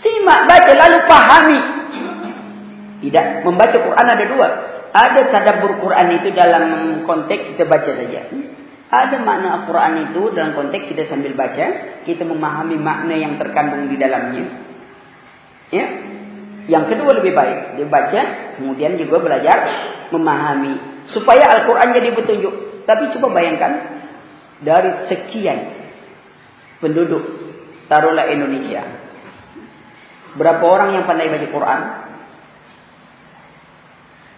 Simak, baca lalu pahami. Tidak, membaca Quran ada dua. Ada tadabbur Quran itu dalam konteks kita baca saja. Ada makna Al-Quran itu dalam konteks kita sambil baca, kita memahami makna yang terkandung di dalamnya. Ya, yang kedua lebih baik dibaca, kemudian juga belajar memahami supaya Al-Qur'an jadi petunjuk. Tapi coba bayangkan dari sekian penduduk taruhlah Indonesia. Berapa orang yang pandai baca Quran?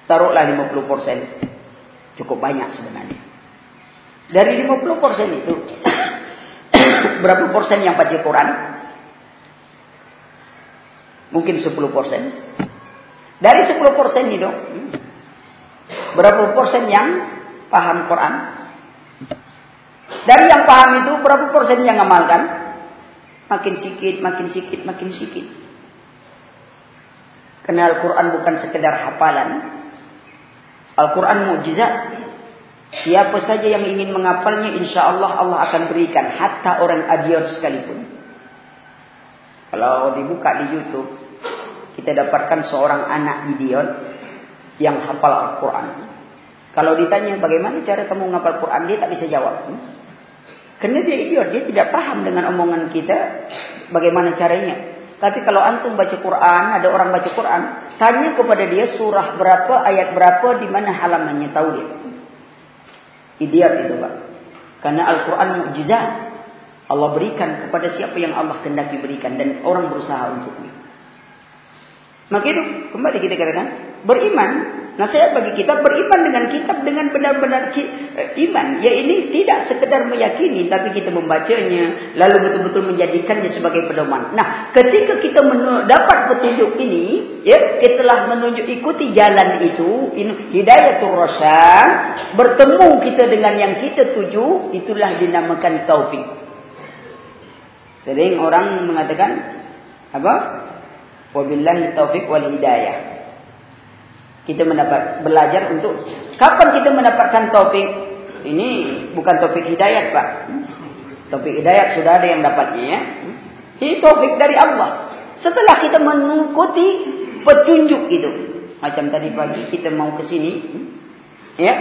Taruhlah 50%. Cukup banyak sebenarnya. Dari 50% itu [COUGHS] berapa persen yang baca Quran? Mungkin 10%. Dari 10% itu, berapa persen yang paham Quran? Dari yang paham itu, berapa persen yang amalkan? Makin sikit, makin sikit, makin sikit. Karena Al-Quran bukan sekedar hafalan. Al-Quran mukjizat. Siapa saja yang ingin menghafalnya, insya Allah Allah akan berikan. Hatta orang adiot sekalipun. Kalau dibuka di YouTube, kita dapatkan seorang anak idiot yang hafal Al-Quran. Kalau ditanya bagaimana cara kamu menghafal Al-Quran, dia tak bisa jawab. Karena dia idiot, dia tidak paham dengan omongan kita bagaimana caranya. Tapi kalau antum baca Quran, ada orang baca Quran, tanya kepada dia surah berapa, ayat berapa, di mana halamannya, tahu dia. Idiot itu Pak. Karena Al-Quran mukjizat. Allah berikan kepada siapa yang Allah kendaki berikan dan orang berusaha untuknya. Maka itu kembali kita katakan beriman. Nasihat bagi kita beriman dengan kitab dengan benar-benar eh, iman. Ya ini tidak sekedar meyakini tapi kita membacanya lalu betul-betul menjadikannya sebagai pedoman. Nah, ketika kita dapat petunjuk ini, ya kita telah menunjuk ikuti jalan itu, hidayatul rasyad, bertemu kita dengan yang kita tuju, itulah dinamakan taufik. Sering orang mengatakan apa? Wabillahi taufik wal hidayah. Kita mendapat belajar untuk kapan kita mendapatkan taufik? Ini bukan taufik hidayat, Pak. Taufik hidayat sudah ada yang dapatnya ya. Ini taufik dari Allah. Setelah kita mengikuti petunjuk itu. Macam tadi pagi kita mau ke sini, ya.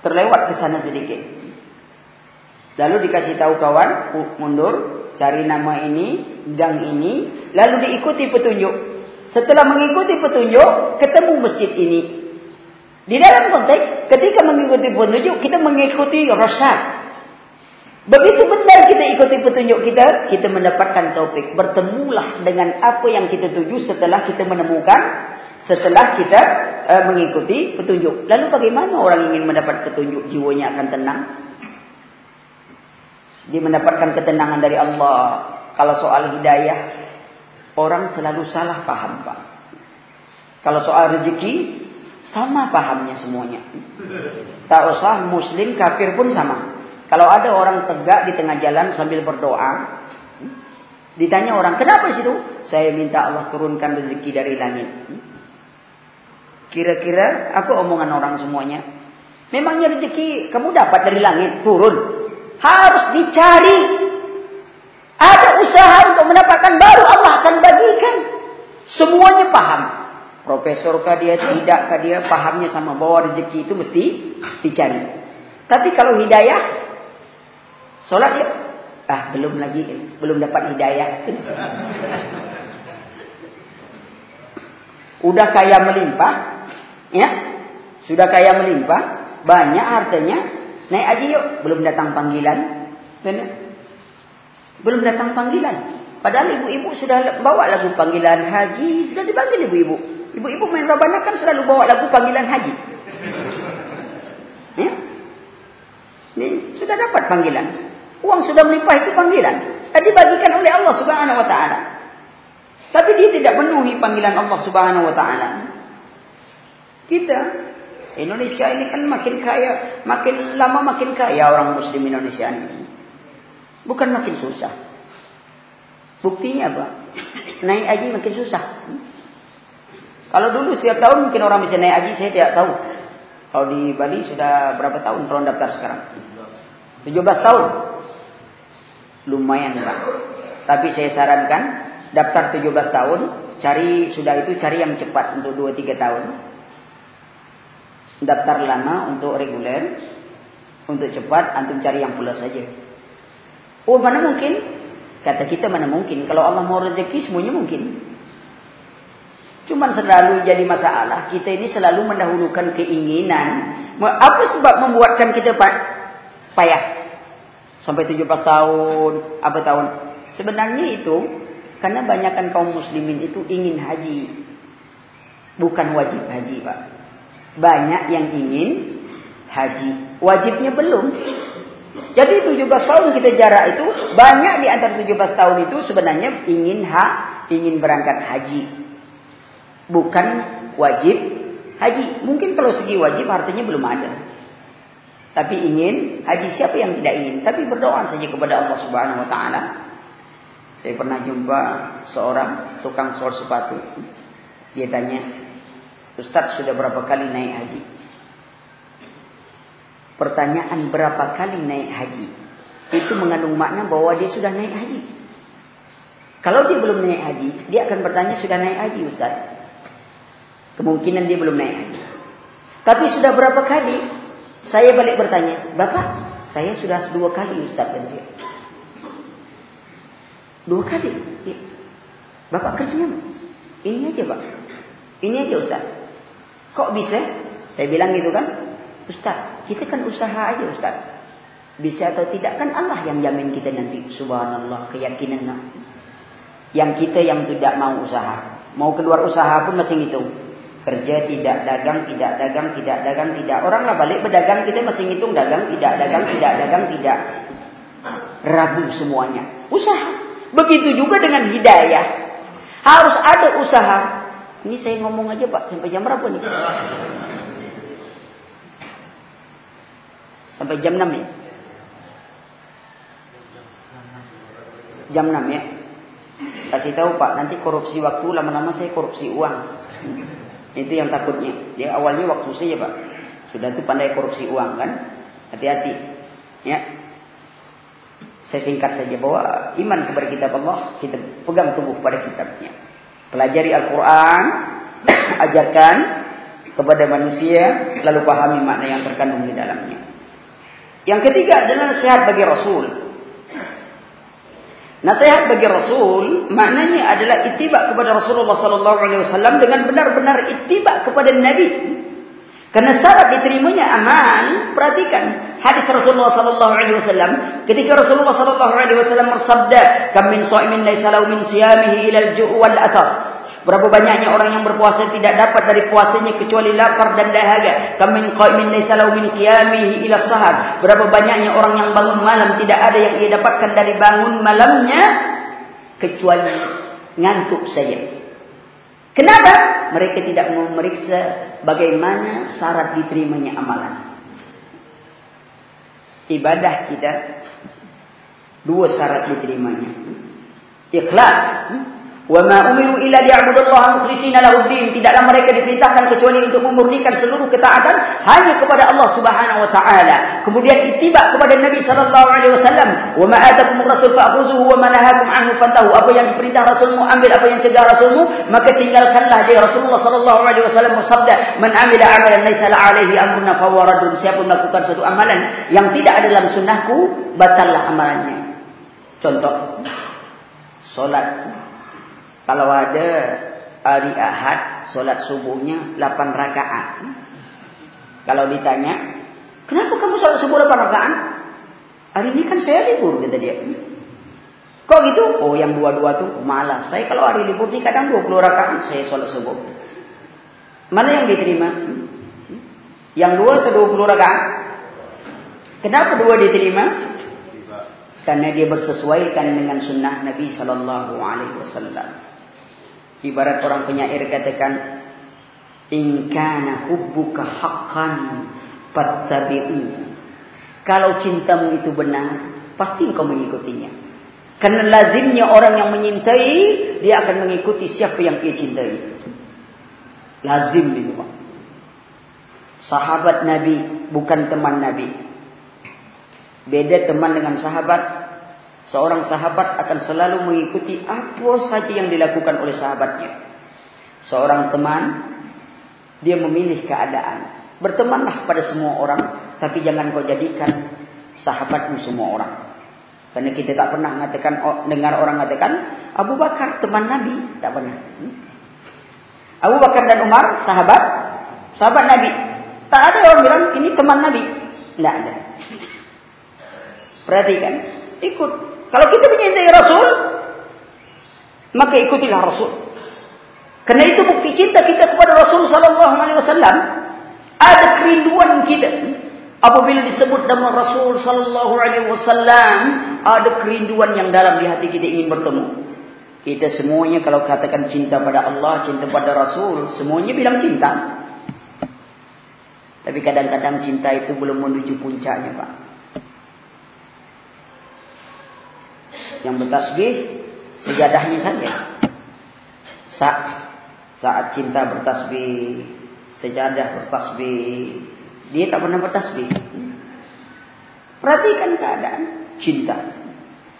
Terlewat ke sana sedikit. Lalu dikasih tahu kawan, mundur, cari nama ini, gang ini, lalu diikuti petunjuk. Setelah mengikuti petunjuk, ketemu masjid ini. Di dalam konteks, ketika mengikuti petunjuk, kita mengikuti rasyad. Begitu benar kita ikuti petunjuk kita, kita mendapatkan topik. Bertemulah dengan apa yang kita tuju setelah kita menemukan, setelah kita uh, mengikuti petunjuk. Lalu bagaimana orang ingin mendapat petunjuk, jiwanya akan tenang? Dia mendapatkan ketenangan dari Allah. Kalau soal hidayah, orang selalu salah paham, Pak. Kalau soal rezeki, sama pahamnya semuanya. Tak usah muslim, kafir pun sama. Kalau ada orang tegak di tengah jalan sambil berdoa, ditanya orang, kenapa situ? Saya minta Allah turunkan rezeki dari langit. Kira-kira apa omongan orang semuanya? Memangnya rezeki kamu dapat dari langit, turun harus dicari. Ada usaha untuk mendapatkan baru Allah akan bagikan. Semuanya paham. Profesor kah dia, tidak kah dia, pahamnya sama bahwa rezeki itu mesti dicari. Tapi kalau hidayah, solat ya, ah belum lagi, belum dapat hidayah. Udah kaya melimpah, ya, sudah kaya melimpah, banyak hartanya, Naik haji yuk. Belum datang panggilan. Benar? Belum datang panggilan. Padahal ibu-ibu sudah bawa lagu panggilan haji. Sudah dipanggil ibu-ibu. Ibu-ibu main rabana kan selalu bawa lagu panggilan haji. Ya? Ini sudah dapat panggilan. Uang sudah melimpah itu panggilan. Dan dibagikan oleh Allah subhanahu wa ta'ala. Tapi dia tidak penuhi panggilan Allah subhanahu wa ta'ala. Kita Indonesia ini kan makin kaya, makin lama makin kaya orang muslim Indonesia ini. Bukan makin susah. Buktinya apa? [COUGHS] Naik haji makin susah. Kalau dulu setiap tahun mungkin orang bisa naik haji, saya tidak tahu. Kalau di Bali sudah berapa tahun kalau daftar sekarang? 17 tahun. Lumayan Pak. Tapi saya sarankan daftar 17 tahun, cari sudah itu cari yang cepat untuk 2 3 tahun daftar lama untuk reguler, untuk cepat, antum cari yang pula saja. Oh mana mungkin? Kata kita mana mungkin? Kalau Allah mau rezeki semuanya mungkin. Cuma selalu jadi masalah. Kita ini selalu mendahulukan keinginan. Apa sebab membuatkan kita payah? Sampai 17 tahun, apa tahun? Sebenarnya itu karena banyakkan kaum muslimin itu ingin haji. Bukan wajib haji, Pak banyak yang ingin haji. Wajibnya belum. Jadi 17 tahun kita jarak itu banyak di antara 17 tahun itu sebenarnya ingin ha, ingin berangkat haji. Bukan wajib haji. Mungkin kalau segi wajib artinya belum ada. Tapi ingin haji siapa yang tidak ingin? Tapi berdoa saja kepada Allah Subhanahu wa taala. Saya pernah jumpa seorang tukang sol sepatu. Dia tanya, Ustaz sudah berapa kali naik haji? Pertanyaan berapa kali naik haji? Itu mengandung makna bahwa dia sudah naik haji. Kalau dia belum naik haji, dia akan bertanya sudah naik haji Ustaz. Kemungkinan dia belum naik haji. Tapi sudah berapa kali? Saya balik bertanya, Bapak, saya sudah dua kali Ustaz. Dan dia. Dua kali. Ya. Bapak kerjanya ini aja pak. Ini aja Ustaz. Kok bisa? Saya bilang gitu kan. Ustaz, kita kan usaha aja Ustaz. Bisa atau tidak kan Allah yang jamin kita nanti. Subhanallah, keyakinan. Yang kita yang tidak mau usaha. Mau keluar usaha pun masih ngitung. Kerja tidak dagang, tidak dagang, tidak dagang, tidak. Orang lah balik berdagang, kita masih ngitung dagang, tidak dagang, tidak dagang, tidak. Ragu semuanya. Usaha. Begitu juga dengan hidayah. Harus ada usaha. Ini saya ngomong aja Pak, sampai jam berapa nih? Sampai jam 6 ya? Jam 6 ya? Kasih tahu Pak, nanti korupsi waktu lama-lama saya korupsi uang. Itu yang takutnya. Dia awalnya waktu saja Pak. Sudah itu pandai korupsi uang kan? Hati-hati. Ya, saya singkat saja bahwa iman kepada kitab Allah kita pegang teguh pada kitabnya. Pelajari Al-Quran, [COUGHS] ajarkan kepada manusia, lalu pahami makna yang terkandung di dalamnya. Yang ketiga adalah nasihat bagi Rasul. Nasihat bagi Rasul maknanya adalah itibak kepada Rasulullah wasallam dengan benar-benar itibak kepada Nabi. Karena syarat diterimanya amal, perhatikan hadis Rasulullah sallallahu alaihi wasallam ketika Rasulullah sallallahu alaihi wasallam bersabda, "Kam min sha'imin laysa lahu min siyamihi ila al-ju' wal atas." Berapa banyaknya orang yang berpuasa tidak dapat dari puasanya kecuali lapar dan dahaga. Kam min qa'imin laysa lahu min qiyamihi ila sahar. Berapa banyaknya orang yang bangun malam tidak ada yang ia dapatkan dari bangun malamnya kecuali ngantuk saja. Kenapa? Mereka tidak memeriksa bagaimana syarat diterimanya amalan. Ibadah kita dua syarat diterimanya. Ikhlas. Wa ma umiru illa liya'budullaha mukhlishina lahu din. Tidaklah mereka diperintahkan kecuali untuk memurnikan seluruh ketaatan hanya kepada Allah Subhanahu wa taala. Kemudian ittiba kepada Nabi sallallahu alaihi wasallam. Wa ma atakumur rasul fa'khuzuhu wa ma nahakum anhu fantahu. Apa yang diperintah Rasulmu ambil, apa yang cegah Rasulmu maka tinggalkanlah dia. Rasulullah sallallahu alaihi wasallam bersabda, "Man amila amalan laisa alaihi amruna fawaradun." Siapa melakukan satu amalan yang tidak ada dalam sunnahku, batallah amalannya. Contoh, solat kalau ada hari Ahad solat subuhnya 8 rakaat. Kalau ditanya, "Kenapa kamu solat subuh 8 rakaat?" Hari ini kan saya libur kata dia. Kok gitu? Oh, yang dua-dua tuh malas. Saya kalau hari libur ini kadang 20 rakaat saya solat subuh. Mana yang diterima? Yang dua atau 20 rakaat? Kenapa dua diterima? Karena dia bersesuaikan dengan sunnah Nabi sallallahu alaihi wasallam. Ibarat orang penyair katakan In kana hubbuka haqqan fattabi'u. Kalau cintamu itu benar Pasti engkau mengikutinya. Karena lazimnya orang yang menyintai Dia akan mengikuti siapa yang dia cintai. Lazim itu Sahabat Nabi bukan teman Nabi. Beda teman dengan sahabat Seorang sahabat akan selalu mengikuti apa saja yang dilakukan oleh sahabatnya. Seorang teman, dia memilih keadaan. Bertemanlah pada semua orang, tapi jangan kau jadikan sahabatmu semua orang. Karena kita tak pernah mengatakan oh, dengar orang mengatakan Abu Bakar teman Nabi, tak pernah. Hmm? Abu Bakar dan Umar sahabat, sahabat Nabi. Tak ada orang bilang ini teman Nabi. Tidak ada. Perhatikan, ikut kalau kita menyintai Rasul, maka ikutilah Rasul. Karena itu bukti cinta kita kepada Rasul sallallahu alaihi wasallam. Ada kerinduan kita apabila disebut nama Rasul sallallahu alaihi wasallam, ada kerinduan yang dalam di hati kita ingin bertemu. Kita semuanya kalau katakan cinta pada Allah, cinta pada Rasul, semuanya bilang cinta. Tapi kadang-kadang cinta itu belum menuju puncaknya, Pak. Yang bertasbih sejadahnya saja. Saat saat cinta bertasbih, sejadah bertasbih, dia tak pernah bertasbih. Perhatikan keadaan cinta.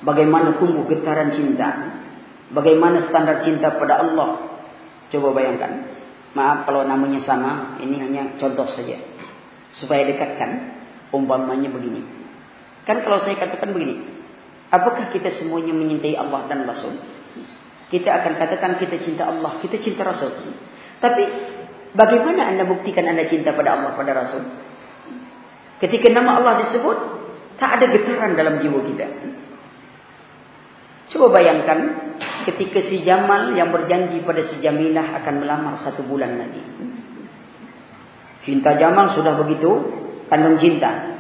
Bagaimana tumbuh getaran cinta. Bagaimana standar cinta pada Allah. Coba bayangkan. Maaf kalau namanya sama. Ini hanya contoh saja. Supaya dekatkan. Umpamanya begini. Kan kalau saya katakan begini. Apakah kita semuanya menyintai Allah dan Rasul? Kita akan katakan kita cinta Allah, kita cinta Rasul. Tapi bagaimana anda buktikan anda cinta pada Allah, pada Rasul? Ketika nama Allah disebut, tak ada getaran dalam jiwa kita. Coba bayangkan ketika si Jamal yang berjanji pada si Jamilah akan melamar satu bulan lagi. Cinta Jamal sudah begitu, kandung cinta.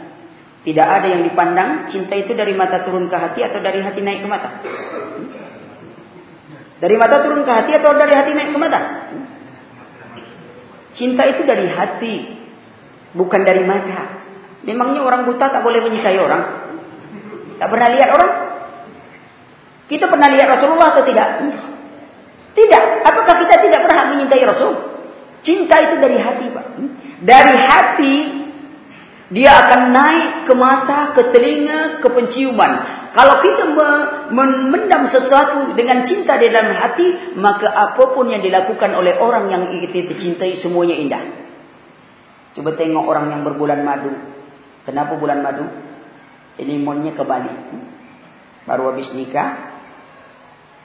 Tidak ada yang dipandang cinta itu dari mata turun ke hati atau dari hati naik ke mata. Dari mata turun ke hati atau dari hati naik ke mata? Cinta itu dari hati, bukan dari mata. Memangnya orang buta tak boleh menyintai orang? Tak pernah lihat orang? Kita pernah lihat Rasulullah atau tidak? Tidak. Apakah kita tidak pernah menyintai Rasul? Cinta itu dari hati, Pak. Dari hati dia akan naik ke mata, ke telinga, ke penciuman. Kalau kita memendam sesuatu dengan cinta di dalam hati, maka apapun yang dilakukan oleh orang yang kita cintai semuanya indah. Coba tengok orang yang berbulan madu. Kenapa bulan madu? Ini monnya ke Bali. Baru habis nikah,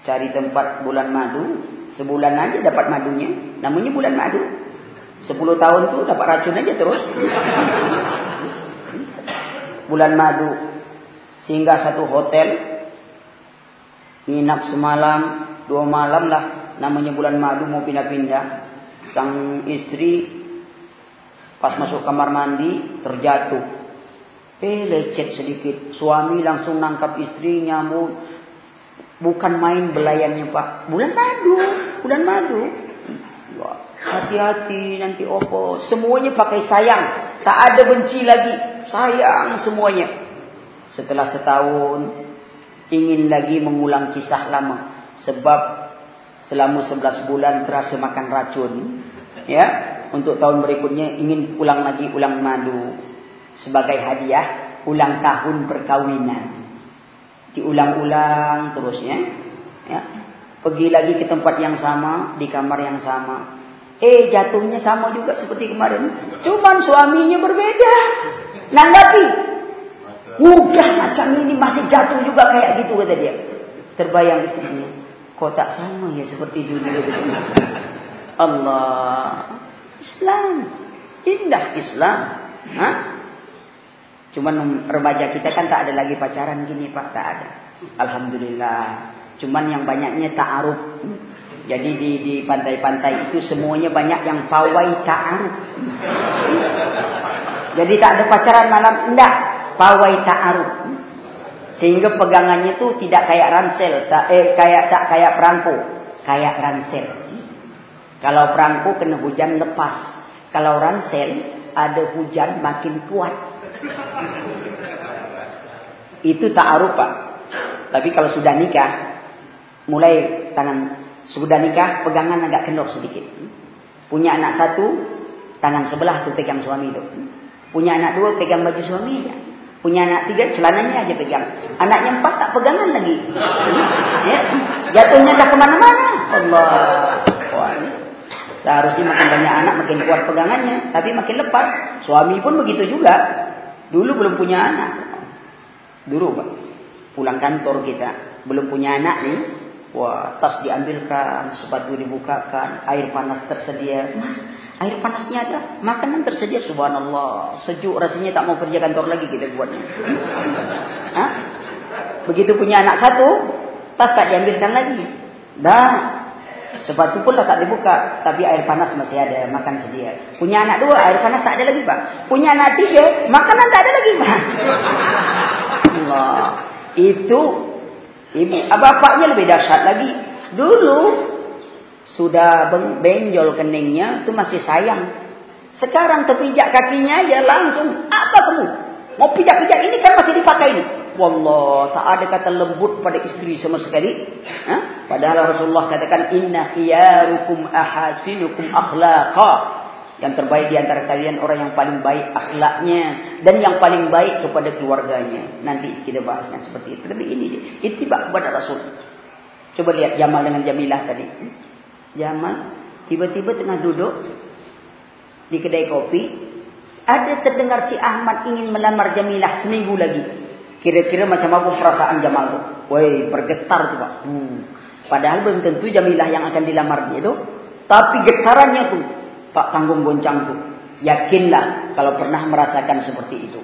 cari tempat bulan madu, sebulan aja dapat madunya. Namanya bulan madu. Sepuluh tahun tu dapat racun aja terus bulan madu sehingga satu hotel nginap semalam dua malam lah namanya bulan madu mau pindah-pindah. Sang istri pas masuk kamar mandi terjatuh. Eh sedikit suami langsung nangkap istrinya mau bukan main belayannya pak. Bulan madu bulan madu. Hati-hati nanti opo semuanya pakai sayang. Tak ada benci lagi sayang semuanya. Setelah setahun ingin lagi mengulang kisah lama sebab selama 11 bulan terasa makan racun. Ya, untuk tahun berikutnya ingin ulang lagi ulang madu sebagai hadiah ulang tahun perkawinan. Diulang-ulang terusnya. Ya. Pergi lagi ke tempat yang sama, di kamar yang sama. Eh jatuhnya sama juga seperti kemarin. Cuman suaminya berbeda. Nanggapi. Udah macam ini masih jatuh juga kayak gitu kata dia. Terbayang istrinya. Kok tak sama ya seperti dulu. [LAUGHS] Allah. Islam. Indah Islam. Ha? Cuman remaja kita kan tak ada lagi pacaran gini Pak. Tak ada. Alhamdulillah. Cuman yang banyaknya ta'aruf. Jadi di di pantai-pantai itu semuanya banyak yang pawai ta'aruf. Jadi tak ada pacaran malam enggak, pawai ta'aruf. Sehingga pegangannya itu tidak kayak ransel, tak eh kayak tak kayak perangko, kayak ransel. Kalau perangko kena hujan lepas. Kalau ransel ada hujan makin kuat. Itu ta'aruf, Pak. Tapi kalau sudah nikah, mulai tangan sudah nikah, pegangan agak kendor sedikit. Punya anak satu, tangan sebelah tu pegang suami itu. Punya anak dua pegang baju suami aja. Punya anak tiga celananya aja pegang. Anaknya empat tak pegangan lagi. [LAUGHS] Ya. Jatuhnya tak kemana-mana. Allah. Wah, Seharusnya makin banyak anak makin kuat pegangannya. Tapi makin lepas. Suami pun begitu juga. Dulu belum punya anak. Dulu Pak. Pulang kantor kita. Belum punya anak nih. Wah, tas diambilkan, sepatu dibukakan, air panas tersedia. Mas, Air panasnya ada, makanan tersedia. Subhanallah, sejuk rasanya tak mau kerja kantor lagi kita buatnya. Hah? Begitu punya anak satu, tas tak diambilkan lagi. Dah, sepatu pun tak dibuka, tapi air panas masih ada, makan sedia. Punya anak dua, air panas tak ada lagi pak. Punya anak tiga, makanan tak ada lagi pak. Allah, itu ibu, bapaknya lebih dahsyat lagi. Dulu sudah benjol keningnya itu masih sayang. Sekarang terpijak kakinya ya langsung apa kamu? Mau pijak-pijak ini kan masih dipakai ini. Wallah, tak ada kata lembut pada istri sama sekali. Ha? Padahal Rasulullah katakan inna khiyarukum ahasinukum akhlaqa. Yang terbaik di antara kalian orang yang paling baik akhlaknya dan yang paling baik kepada keluarganya. Nanti kita bahasnya seperti itu. Tapi ini dia, ittiba kepada Rasul. Coba lihat Jamal dengan Jamilah tadi. Jamal tiba-tiba tengah duduk di kedai kopi ada terdengar si Ahmad ingin melamar Jamilah seminggu lagi Kira-kira macam apa perasaan Jamal tu? Woi, bergetar tu Pak. Hmm. Padahal belum tentu Jamilah yang akan dilamar dia tu. Tapi getarannya tu, Pak tanggung goncang tu. Yakinlah kalau pernah merasakan seperti itu.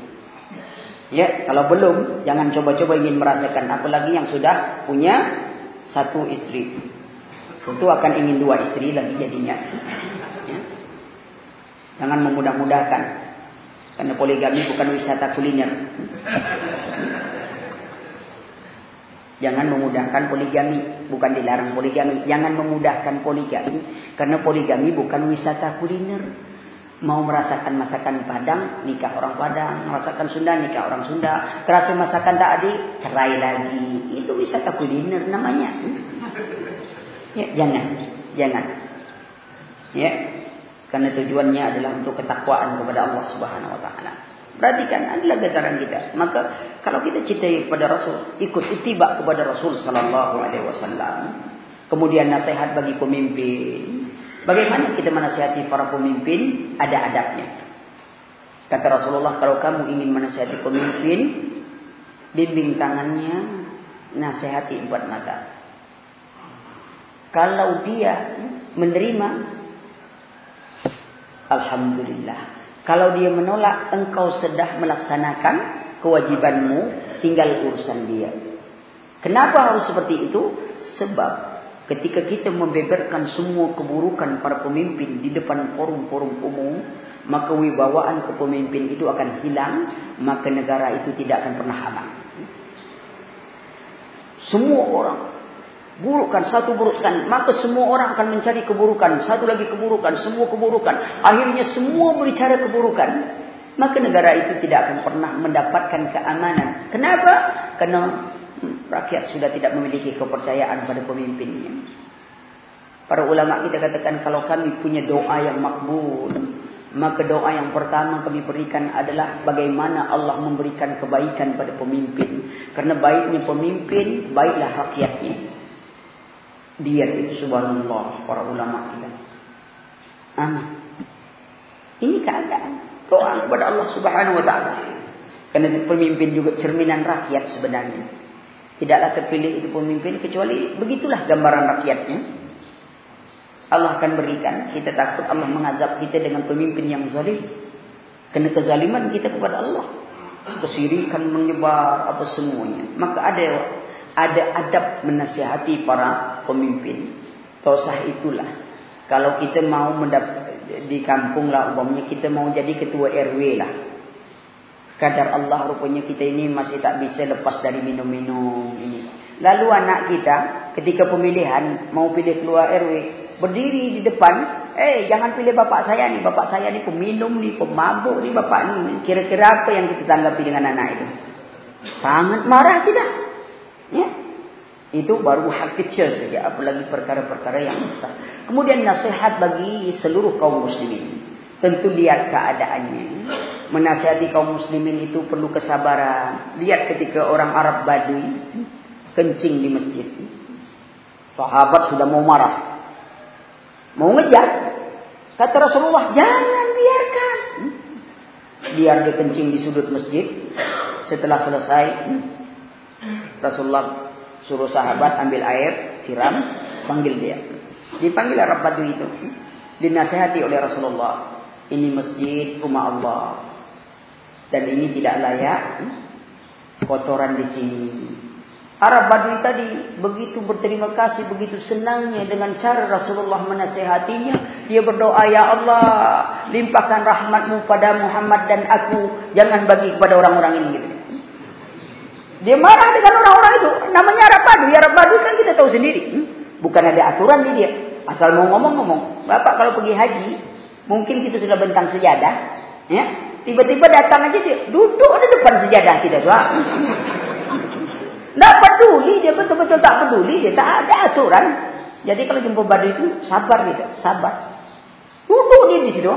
Ya, kalau belum, jangan coba-coba ingin merasakan. Apalagi yang sudah punya satu istri. Tentu akan ingin dua istri lagi jadinya. Ya. Jangan memudah-mudahkan. Karena poligami bukan wisata kuliner. Jangan memudahkan poligami. Bukan dilarang poligami. Jangan memudahkan poligami. Karena poligami bukan wisata kuliner. Mau merasakan masakan Padang, nikah orang Padang. Merasakan Sunda, nikah orang Sunda. Terasa masakan tak adik, cerai lagi. Itu wisata kuliner namanya. Ya, jangan. Jangan. Ya, karena tujuannya adalah untuk ketakwaan kepada Allah Subhanahu wa taala. Perhatikan adalah getaran kita. Maka kalau kita cintai kepada Rasul, ikut ittiba kepada Rasul sallallahu alaihi wasallam. Kemudian nasihat bagi pemimpin. Bagaimana kita menasihati para pemimpin? Ada adabnya. Kata Rasulullah, kalau kamu ingin menasihati pemimpin, bimbing tangannya, nasihati empat mata. Kalau dia menerima, Alhamdulillah. Kalau dia menolak, engkau sudah melaksanakan kewajibanmu, tinggal urusan dia. Kenapa harus seperti itu? Sebab ketika kita membeberkan semua keburukan para pemimpin di depan forum-forum umum, maka wibawaan kepemimpin itu akan hilang, maka negara itu tidak akan pernah aman. Semua orang Burukkan satu burukan, maka semua orang akan mencari keburukan. Satu lagi keburukan, semua keburukan. Akhirnya semua berbicara keburukan. Maka negara itu tidak akan pernah mendapatkan keamanan. Kenapa? Karena rakyat sudah tidak memiliki kepercayaan pada pemimpinnya. Para ulama kita katakan kalau kami punya doa yang makbul, maka doa yang pertama kami berikan adalah bagaimana Allah memberikan kebaikan pada pemimpin. Karena baiknya pemimpin, baiklah rakyatnya. Dia itu subhanallah para ulama kita. Aman. Ini keadaan doa kepada Allah Subhanahu wa taala. Karena pemimpin juga cerminan rakyat sebenarnya. Tidaklah terpilih itu pemimpin kecuali begitulah gambaran rakyatnya. Allah akan berikan kita takut Allah mengazab kita dengan pemimpin yang zalim. Karena kezaliman kita kepada Allah. Kesirikan menyebar apa semuanya. Maka ada ada adab menasihati para pemimpin. Tosah itulah. Kalau kita mau di kampung lah, umpamanya kita mau jadi ketua RW lah. Kadar Allah rupanya kita ini masih tak bisa lepas dari minum-minum ini. Lalu anak kita ketika pemilihan mau pilih keluar RW, berdiri di depan, eh jangan pilih bapak saya ni, bapak saya ni peminum ni, pemabuk ni, bapak ni. Kira-kira apa yang kita tanggapi dengan anak itu? Sangat marah kita. Ya. Itu baru hal kecil saja. Apalagi perkara-perkara yang besar. Kemudian nasihat bagi seluruh kaum muslimin. Tentu lihat keadaannya. Menasihati kaum muslimin itu perlu kesabaran. Lihat ketika orang Arab Badui kencing di masjid. Sahabat sudah mau marah. Mau ngejar. Kata Rasulullah, jangan biarkan. Biar dia kencing di sudut masjid. Setelah selesai, Rasulullah suruh sahabat ambil air, siram, panggil dia. Dipanggil Arab Badu itu. Dinasihati oleh Rasulullah. Ini masjid rumah Allah. Dan ini tidak layak kotoran di sini. Arab Badui tadi begitu berterima kasih, begitu senangnya dengan cara Rasulullah menasehatinya. Dia berdoa, Ya Allah, limpahkan rahmatmu pada Muhammad dan aku. Jangan bagi kepada orang-orang ini. Gitu. Dia marah dengan orang-orang itu. Namanya Arab Badu. Ya Arab Badu kan kita tahu sendiri. Hmm? Bukan ada aturan di dia. Asal mau ngomong-ngomong. Bapak kalau pergi haji. Mungkin kita sudah bentang sejadah. Ya. Tiba-tiba datang aja dia. Duduk di depan sejadah kita. Tidak peduli. Dia betul-betul tak peduli. Dia tak ada aturan. Jadi kalau jumpa Badu itu. Sabar gitu. Sabar. Duduk dia di situ.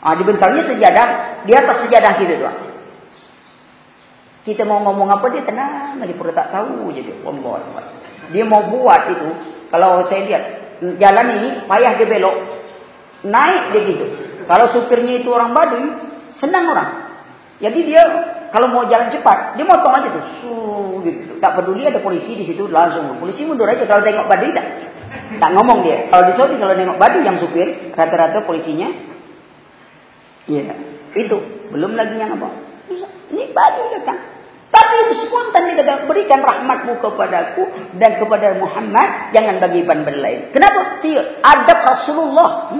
Ah, dibentangnya sejadah. Di atas sejadah kita. Tuh. Kita mau ngomong apa dia tenang aja perlu tak tahu je dia. Allah. Dia mau buat itu. Kalau saya lihat jalan ini payah dia belok. Naik dia gitu. Kalau supirnya itu orang Baduy, senang orang. Jadi dia kalau mau jalan cepat, dia motong aja tuh. Suh, gitu. Tak peduli ada polisi di situ langsung. Polisi mundur aja kalau tengok Baduy tak. Tak ngomong dia. Kalau di Saudi kalau nengok Baduy yang supir, rata-rata polisinya Iya, itu belum lagi yang apa? Ini Baduy datang. Tapi itu spontan kata, berikan rahmatmu kepadaku dan kepada Muhammad, jangan bagi ban berlain. Kenapa? Dia adab Rasulullah.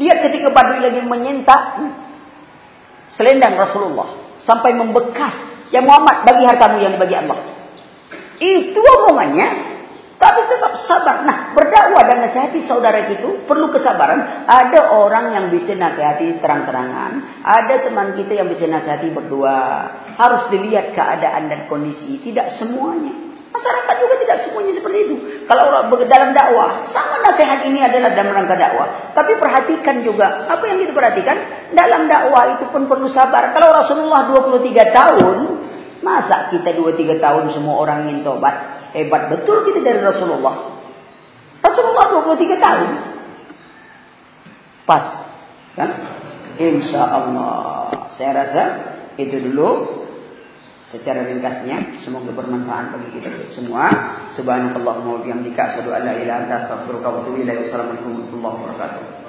Lihat ketika Badri lagi menyentak selendang Rasulullah sampai membekas. Ya Muhammad bagi hartamu yang bagi Allah. Itu omongannya. Tapi tetap sabar. Nah, berdakwah dan nasihati saudara itu perlu kesabaran. Ada orang yang bisa nasihati terang-terangan. Ada teman kita yang bisa nasihati berdua. Harus dilihat keadaan dan kondisi. Tidak semuanya. Masyarakat juga tidak semuanya seperti itu. Kalau orang dalam dakwah, sama nasihat ini adalah dalam rangka dakwah. Tapi perhatikan juga, apa yang kita perhatikan? Dalam dakwah itu pun perlu sabar. Kalau Rasulullah 23 tahun, masa kita 23 tahun semua orang ingin tobat? Hebat betul kita dari Rasulullah. Rasulullah 23 tahun. Pas. Kan? Insya Allah. Saya rasa itu dulu secara ringkasnya semoga bermanfaat bagi kita semua subhanakallahumma wa bihamdika asyhadu an la ilaha illa anta astaghfiruka wa atubu ilaik warahmatullahi wabarakatuh